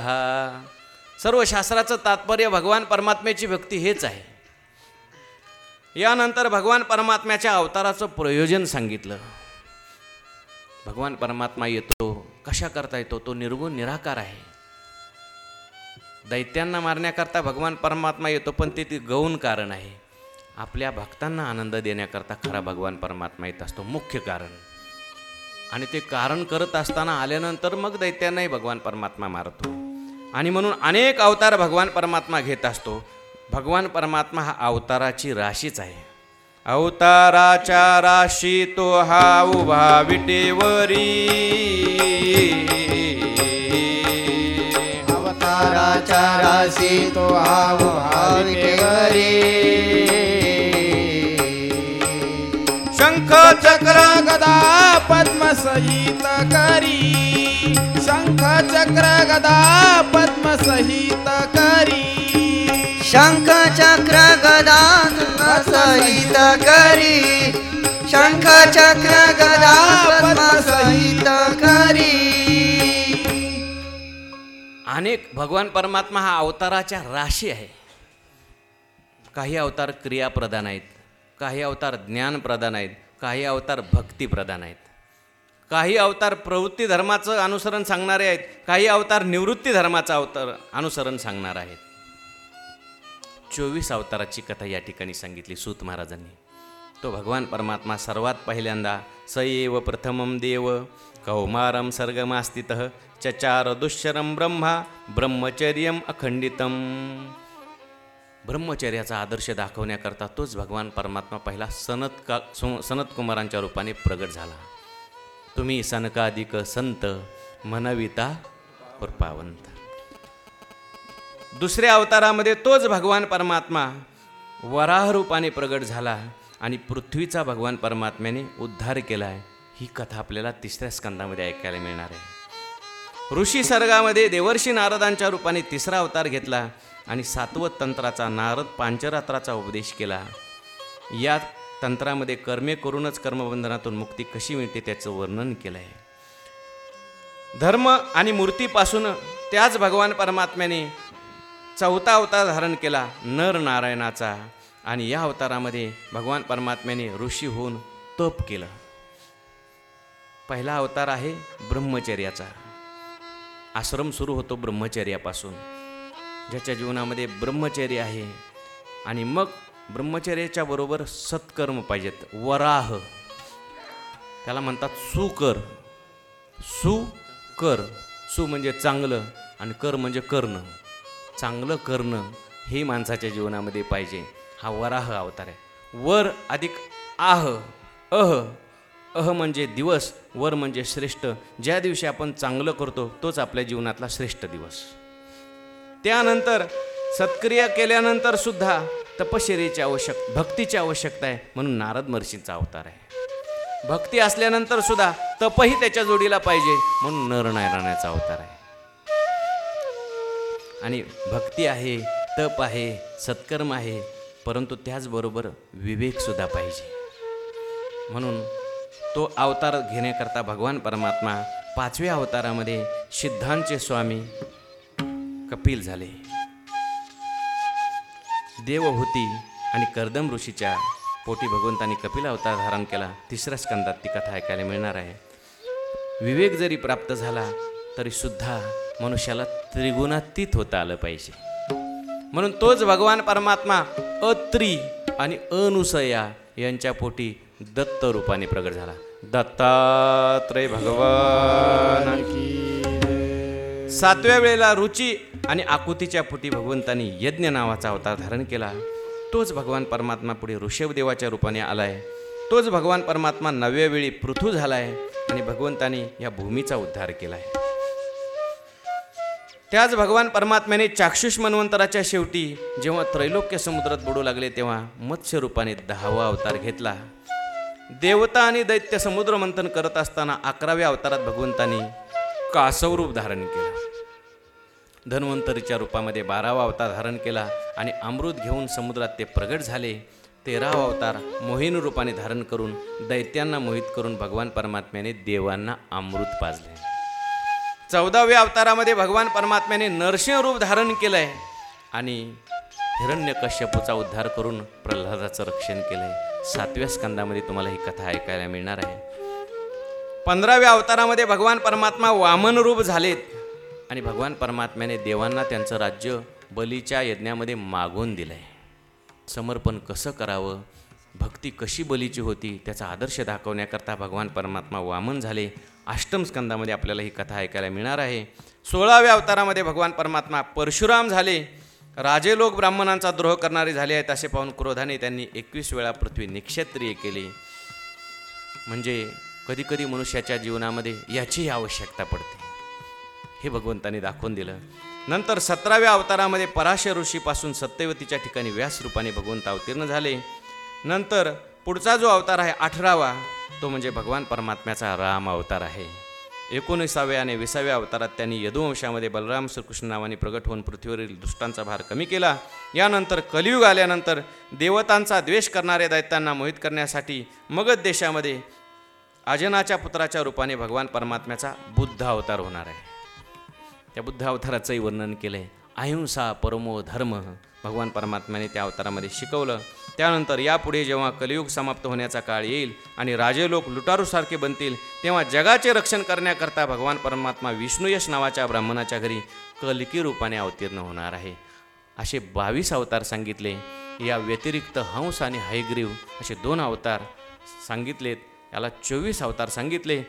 सर्व शास्त्राचं तात्पर्य भगवान परमात्म्याची भक्ती हेच आहे. यानंतर भगवान परमात्म्याच्या अवताराचं प्रयोजन सांगितलं. भगवान परमात्मा येतो कशा करता येतो? तो निर्गुण निराकार आहे. दैत्यांना मारण्याकरता भगवान परमात्मा येतो पण ते ती गौण कारण आहे. आपल्या भक्तांना आनंद देण्याकरता खरा भगवान परमात्मा येत असतो मुख्य कारण. आणि ते कारण करत असताना आल्यानंतर मग दैत्यांनाही भगवान परमात्मा मारतो. आणि म्हणून अनेक अवतार भगवान परमात्मा घेत असतो. भगवान परमात्मा हा अवताराची राशीच आहे. अवताराच्या राशी तो हा उभा विटेवरी. राशी तो आव शंख चक्र गदा पद्म सहित करी. शंख चक्र गदा पद्म सहित करी. शंख चक्र गदा सहित करी. शंख चक्र गदा पद्म सहित करी. अनेक भगवान परमात्मा हा अवताराच्या राशी आहे. काही अवतार क्रियाप्रधान आहेत काही अवतार ज्ञानप्रधान आहेत काही अवतार भक्तिप्रधान आहेत. काही अवतार प्रवृत्ती धर्माचं अनुसरण सांगणारे आहेत काही अवतार निवृत्ती धर्माचं अवतार अनुसरण सांगणार आहेत. चोवीस अवताराची कथा या ठिकाणी सांगितली सूत महाराजांनी. तो भगवान परमात्मा सर्वात पहिल्यांदा स एव प्रथमं देव कौमारम सर्गमास्थित चचार दुश्चरं ब्रह्मा ब्रह्मचर्यम अखंडितम. ब्रह्मचर्याचा आदर्श दाखवण्याकरता तोच भगवान परमात्मा पहिला सनत का सु- सनत कुमारांच्या रूपाने प्रगट झाला. तुम्ही सनकाधिक संत मनविता कृपावंत दुसऱ्या अवतारामध्ये तोच भगवान परमात्मा वराह रूपाने प्रगट झाला आणि पृथ्वीचा भगवान परमात्म्याने उद्धार केला आहे ही कथा आपल्याला तिसऱ्या स्कंदामध्ये ऐकायला मिळणार आहे. ऋषी सर्गामध्ये देवर्षी नारदांच्या रूपाने तिसरा अवतार घेतला आणि सातवत तंत्राचा नारद पांचरात्राचा उपदेश केला. या तंत्रामध्ये कर्मे करूनच कर्मबंधनातून मुक्ती कशी मिळते त्याचं वर्णन केलं आहे धर्म आणि मूर्तीपासून त्याच भगवान परमात्म्याने चौथा अवतार धारण केला नर नारायणाचा. आणि या अवतारामध्ये भगवान परमात्म्याने ऋषी होऊन तप केलं. पहिला अवतार आहे ब्रह्मचर्याचा. आश्रम सुरू होतो ब्रह्मचर्यापासून ज्याच्या जीवनामध्ये ब्रह्मचर्य आहे. आणि मग ब्रह्मचर्याच्या बरोबर सत्कर्म पाहिजेत वराह. त्याला म्हणतात सुकर. सुकर. सु म्हणजे चांगलं आणि कर म्हणजे करणं. चांगलं करणं हे माणसाच्या जीवनामध्ये पाहिजे. हा वराह अवतार आहे. वर अधिक आह अह. अह म्हणजे दिवस वर म्हणजे श्रेष्ठ. ज्या दिवशी आपण चांगलं करतो तोच आपल्या जीवनातला श्रेष्ठ दिवस. त्यानंतर सत्क्रिया केल्यानंतर सुद्धा तपश्चर्याची आवश्यक भक्तीची आवश्यकता आहे म्हणून नारद महर्षींचा अवतार आहे. भक्ती असल्यानंतर सुद्धा तपही त्याच्या जोडीला पाहिजे म्हणून नरनारायणाचा अवतार आहे. आणि भक्ती आहे तप आहे सत्कर्म आहे परंतु त्याचबरोबर विवेकसुद्धा पाहिजे. म्हणून तो अवतार घेण्याकरता भगवान परमात्मा पाचव्या अवतारामध्ये सिद्धांचे स्वामी कपिल झाले. देवहूती आणि कर्दम ऋषीच्या पोटी भगवंतांनी कपिल अवतार धारण केला. तिसऱ्या स्कंदात ती कथा ऐकायला मिळणार आहे. विवेक जरी प्राप्त झाला तरी सुद्धा मनुष्याला त्रिगुणातीत होता आलं पाहिजे. म्हणून तोच भगवान परमात्मा अत्री आणि अनुसया यांच्या पोटी दत्त रूपाने प्रगट झाला. दत्तात्रय भगवान सातव्या वेळेला रुची आणि आकुतीच्या पोटी भगवंतांनी यज्ञ नावाचा अवतार धारण केला. तोच भगवान परमात्मा पुढे ऋषभदेवाच्या रूपाने आलाय. तोच भगवान परमात्मा नवव्या वेळी पृथू झालाय आणि भगवंतानी या भूमीचा उद्धार केलाय. त्याच भगवान परमात्म्याने चाक्षुष मन्वंतराच्या शेवटी जेव्हा त्रैलोक्य समुद्रात बुडू लागले तेव्हा मत्स्य रूपाने दहावा अवतार घेतला. देवता आणि दैत्य समुद्र मंथन करत असताना अकराव्या अवतारात भगवंतानी कासव रूप धारण केलं. धन्वंतरीच्या रूपामध्ये बारावा अवतार धारण केला आणि अमृत घेऊन समुद्रात ते प्रगट झाले. तेरावा अवतार मोहिनी रूपाने धारण करून दैत्यांना मोहित करून भगवान परमात्म्याने देवांना अमृत पाजले. चौदाव्या अवतारामध्ये भगवान परमात्म्याने नरसिंह रूप धारण केलंय आणि हिरण्यकश्यपूचा उद्धार करून प्रल्हादाचं रक्षण केलंय. सातव्या स्कंदामध्ये तुम्हाला ही कथा ऐकायला मिळणार आहे. पंधराव्या अवतारामध्ये भगवान परमात्मा वामन रूप झालेत. आणि भगवान परमात्म्याने देवांना त्यांचं राज्य बलीच्या यज्ञामध्ये मागून दिलंय. समर्पण कसं करावं? भक्ती कशी बलीची होती? त्याचा आदर्श दाखवण्याकरता भगवान परमात्मा वामन झाले. अष्टम स्कंदामध्ये आपल्याला ही कथा ऐकायला मिळणार आहे. सोळाव्या अवतारामध्ये भगवान परमात्मा परशुराम झाले. राजे लोक ब्राह्मणांचा द्रोह करणारे झाले आहेत असे पाहून क्रोधाने त्यांनी एकवीस वेळा पृथ्वी निक्षत्रिय केली. म्हणजे कधीकधी मनुष्याच्या जीवनामध्ये याचीही आवश्यकता पडते. हे भगवंताने दाखवून दिलं. नंतर सतराव्या अवतारामध्ये पराशय ऋषीपासून सत्यवतीच्या ठिकाणी व्यास रूपाने भगवंत अवतीर्ण झाले. नंतर पुढचा जो अवतार आहे अठरावा तो म्हणजे भगवान परमात्म्याचा राम अवतार आहे. एकोणीसाव्या आणि विसाव्या अवतारात त्यांनी यदुवंशामध्ये बलराम श्रीकृष्ण नावाने प्रगट होऊन पृथ्वीवरील दुष्टांचा भार कमी केला. यानंतर कलियुग आल्यानंतर देवतांचा द्वेष करणाऱ्या दैत्यांना मोहित करण्यासाठी मगध देशामध्ये अजनाच्या पुत्राच्या रूपाने भगवान परमात्म्याचा बुद्ध अवतार होणार आहे. त्या बुद्ध अवताराचंही वर्णन केलं आहे अहिंसा परमो धर्म भगवान परमात्म्याने त्या अवतारामध्ये शिकवलं. त्यानंतर यापुढे जेव्हा कलियुग समाप्त होण्याचा काळ येईल आणि राजे लोक लुटारूसारखे बनतील तेव्हा जगाचे रक्षण करण्याकरता भगवान परमात्मा विष्णुयश नावाच्या ब्राह्मणाच्या घरी कलकी रूपाने अवतीर्ण होणार आहे. असे बावीस अवतार सांगितले. या व्यतिरिक्त हंस आणि हयग्रीव असे दोन अवतार सांगितलेत. याला चोवीस अवतार सांगितले.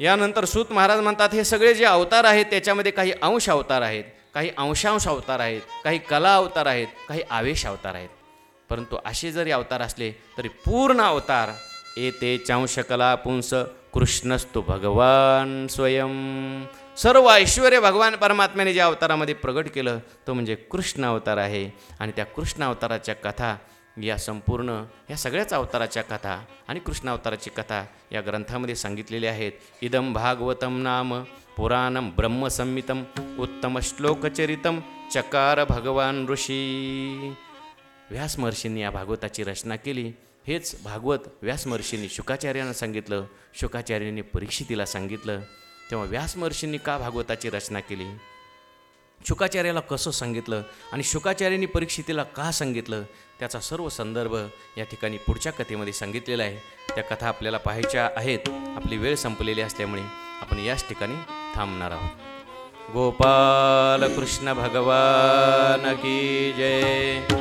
यानंतर सूत महाराज म्हणतात हे सगळे जे अवतार आहेत त्याच्यामध्ये काही अंश अवतार आहेत. काही अंशांश अवतार आहेत काही कला अवतार आहेत काही आवेश अवतार आहेत. परंतु असे जरी अवतार असले तरी पूर्ण अवतार येते चांश कला पुंस कृष्णस्तु भगवान स्वयं. सर्व ऐश्वर भगवान परमात्म्याने ज्या अवतारामध्ये प्रगट केलं तो म्हणजे कृष्ण अवतार आहे. आणि त्या कृष्ण अवताराच्या कथा या संपूर्ण या सगळ्याच अवताराच्या कथा आणि कृष्णावताराची कथा या ग्रंथामध्ये सांगितलेल्या आहेत. इदम भागवतम नाम पुराणम ब्रह्मसंमितम उत्तम श्लोकचरितम चकार भगवान ऋषी। व्यास महर्षींनी या भागवताची रचना केली. हेच भागवत व्यास महर्षींनी शुकाचार्यांना सांगितलं शुकाचार्यांनी परीक्षितीला सांगितलं. तेव्हा व्यास महर्षींनी का भागवताची रचना केली? शुकाचार्याला कसं सांगितलं आणि शुकाचार्यांनी परीक्षितीला का सांगितलं? त्याचा सर्व संदर्भ या ठिकाणी पुढच्या कथेमध्ये सांगितलेला आहे. त्या कथा आपल्याला पाहायच्या आहेत. आपली वेळ संपलेली असल्यामुळे आपण याच ठिकाणी थांबणार आहोत. गोपाल कृष्ण भगवान की जय.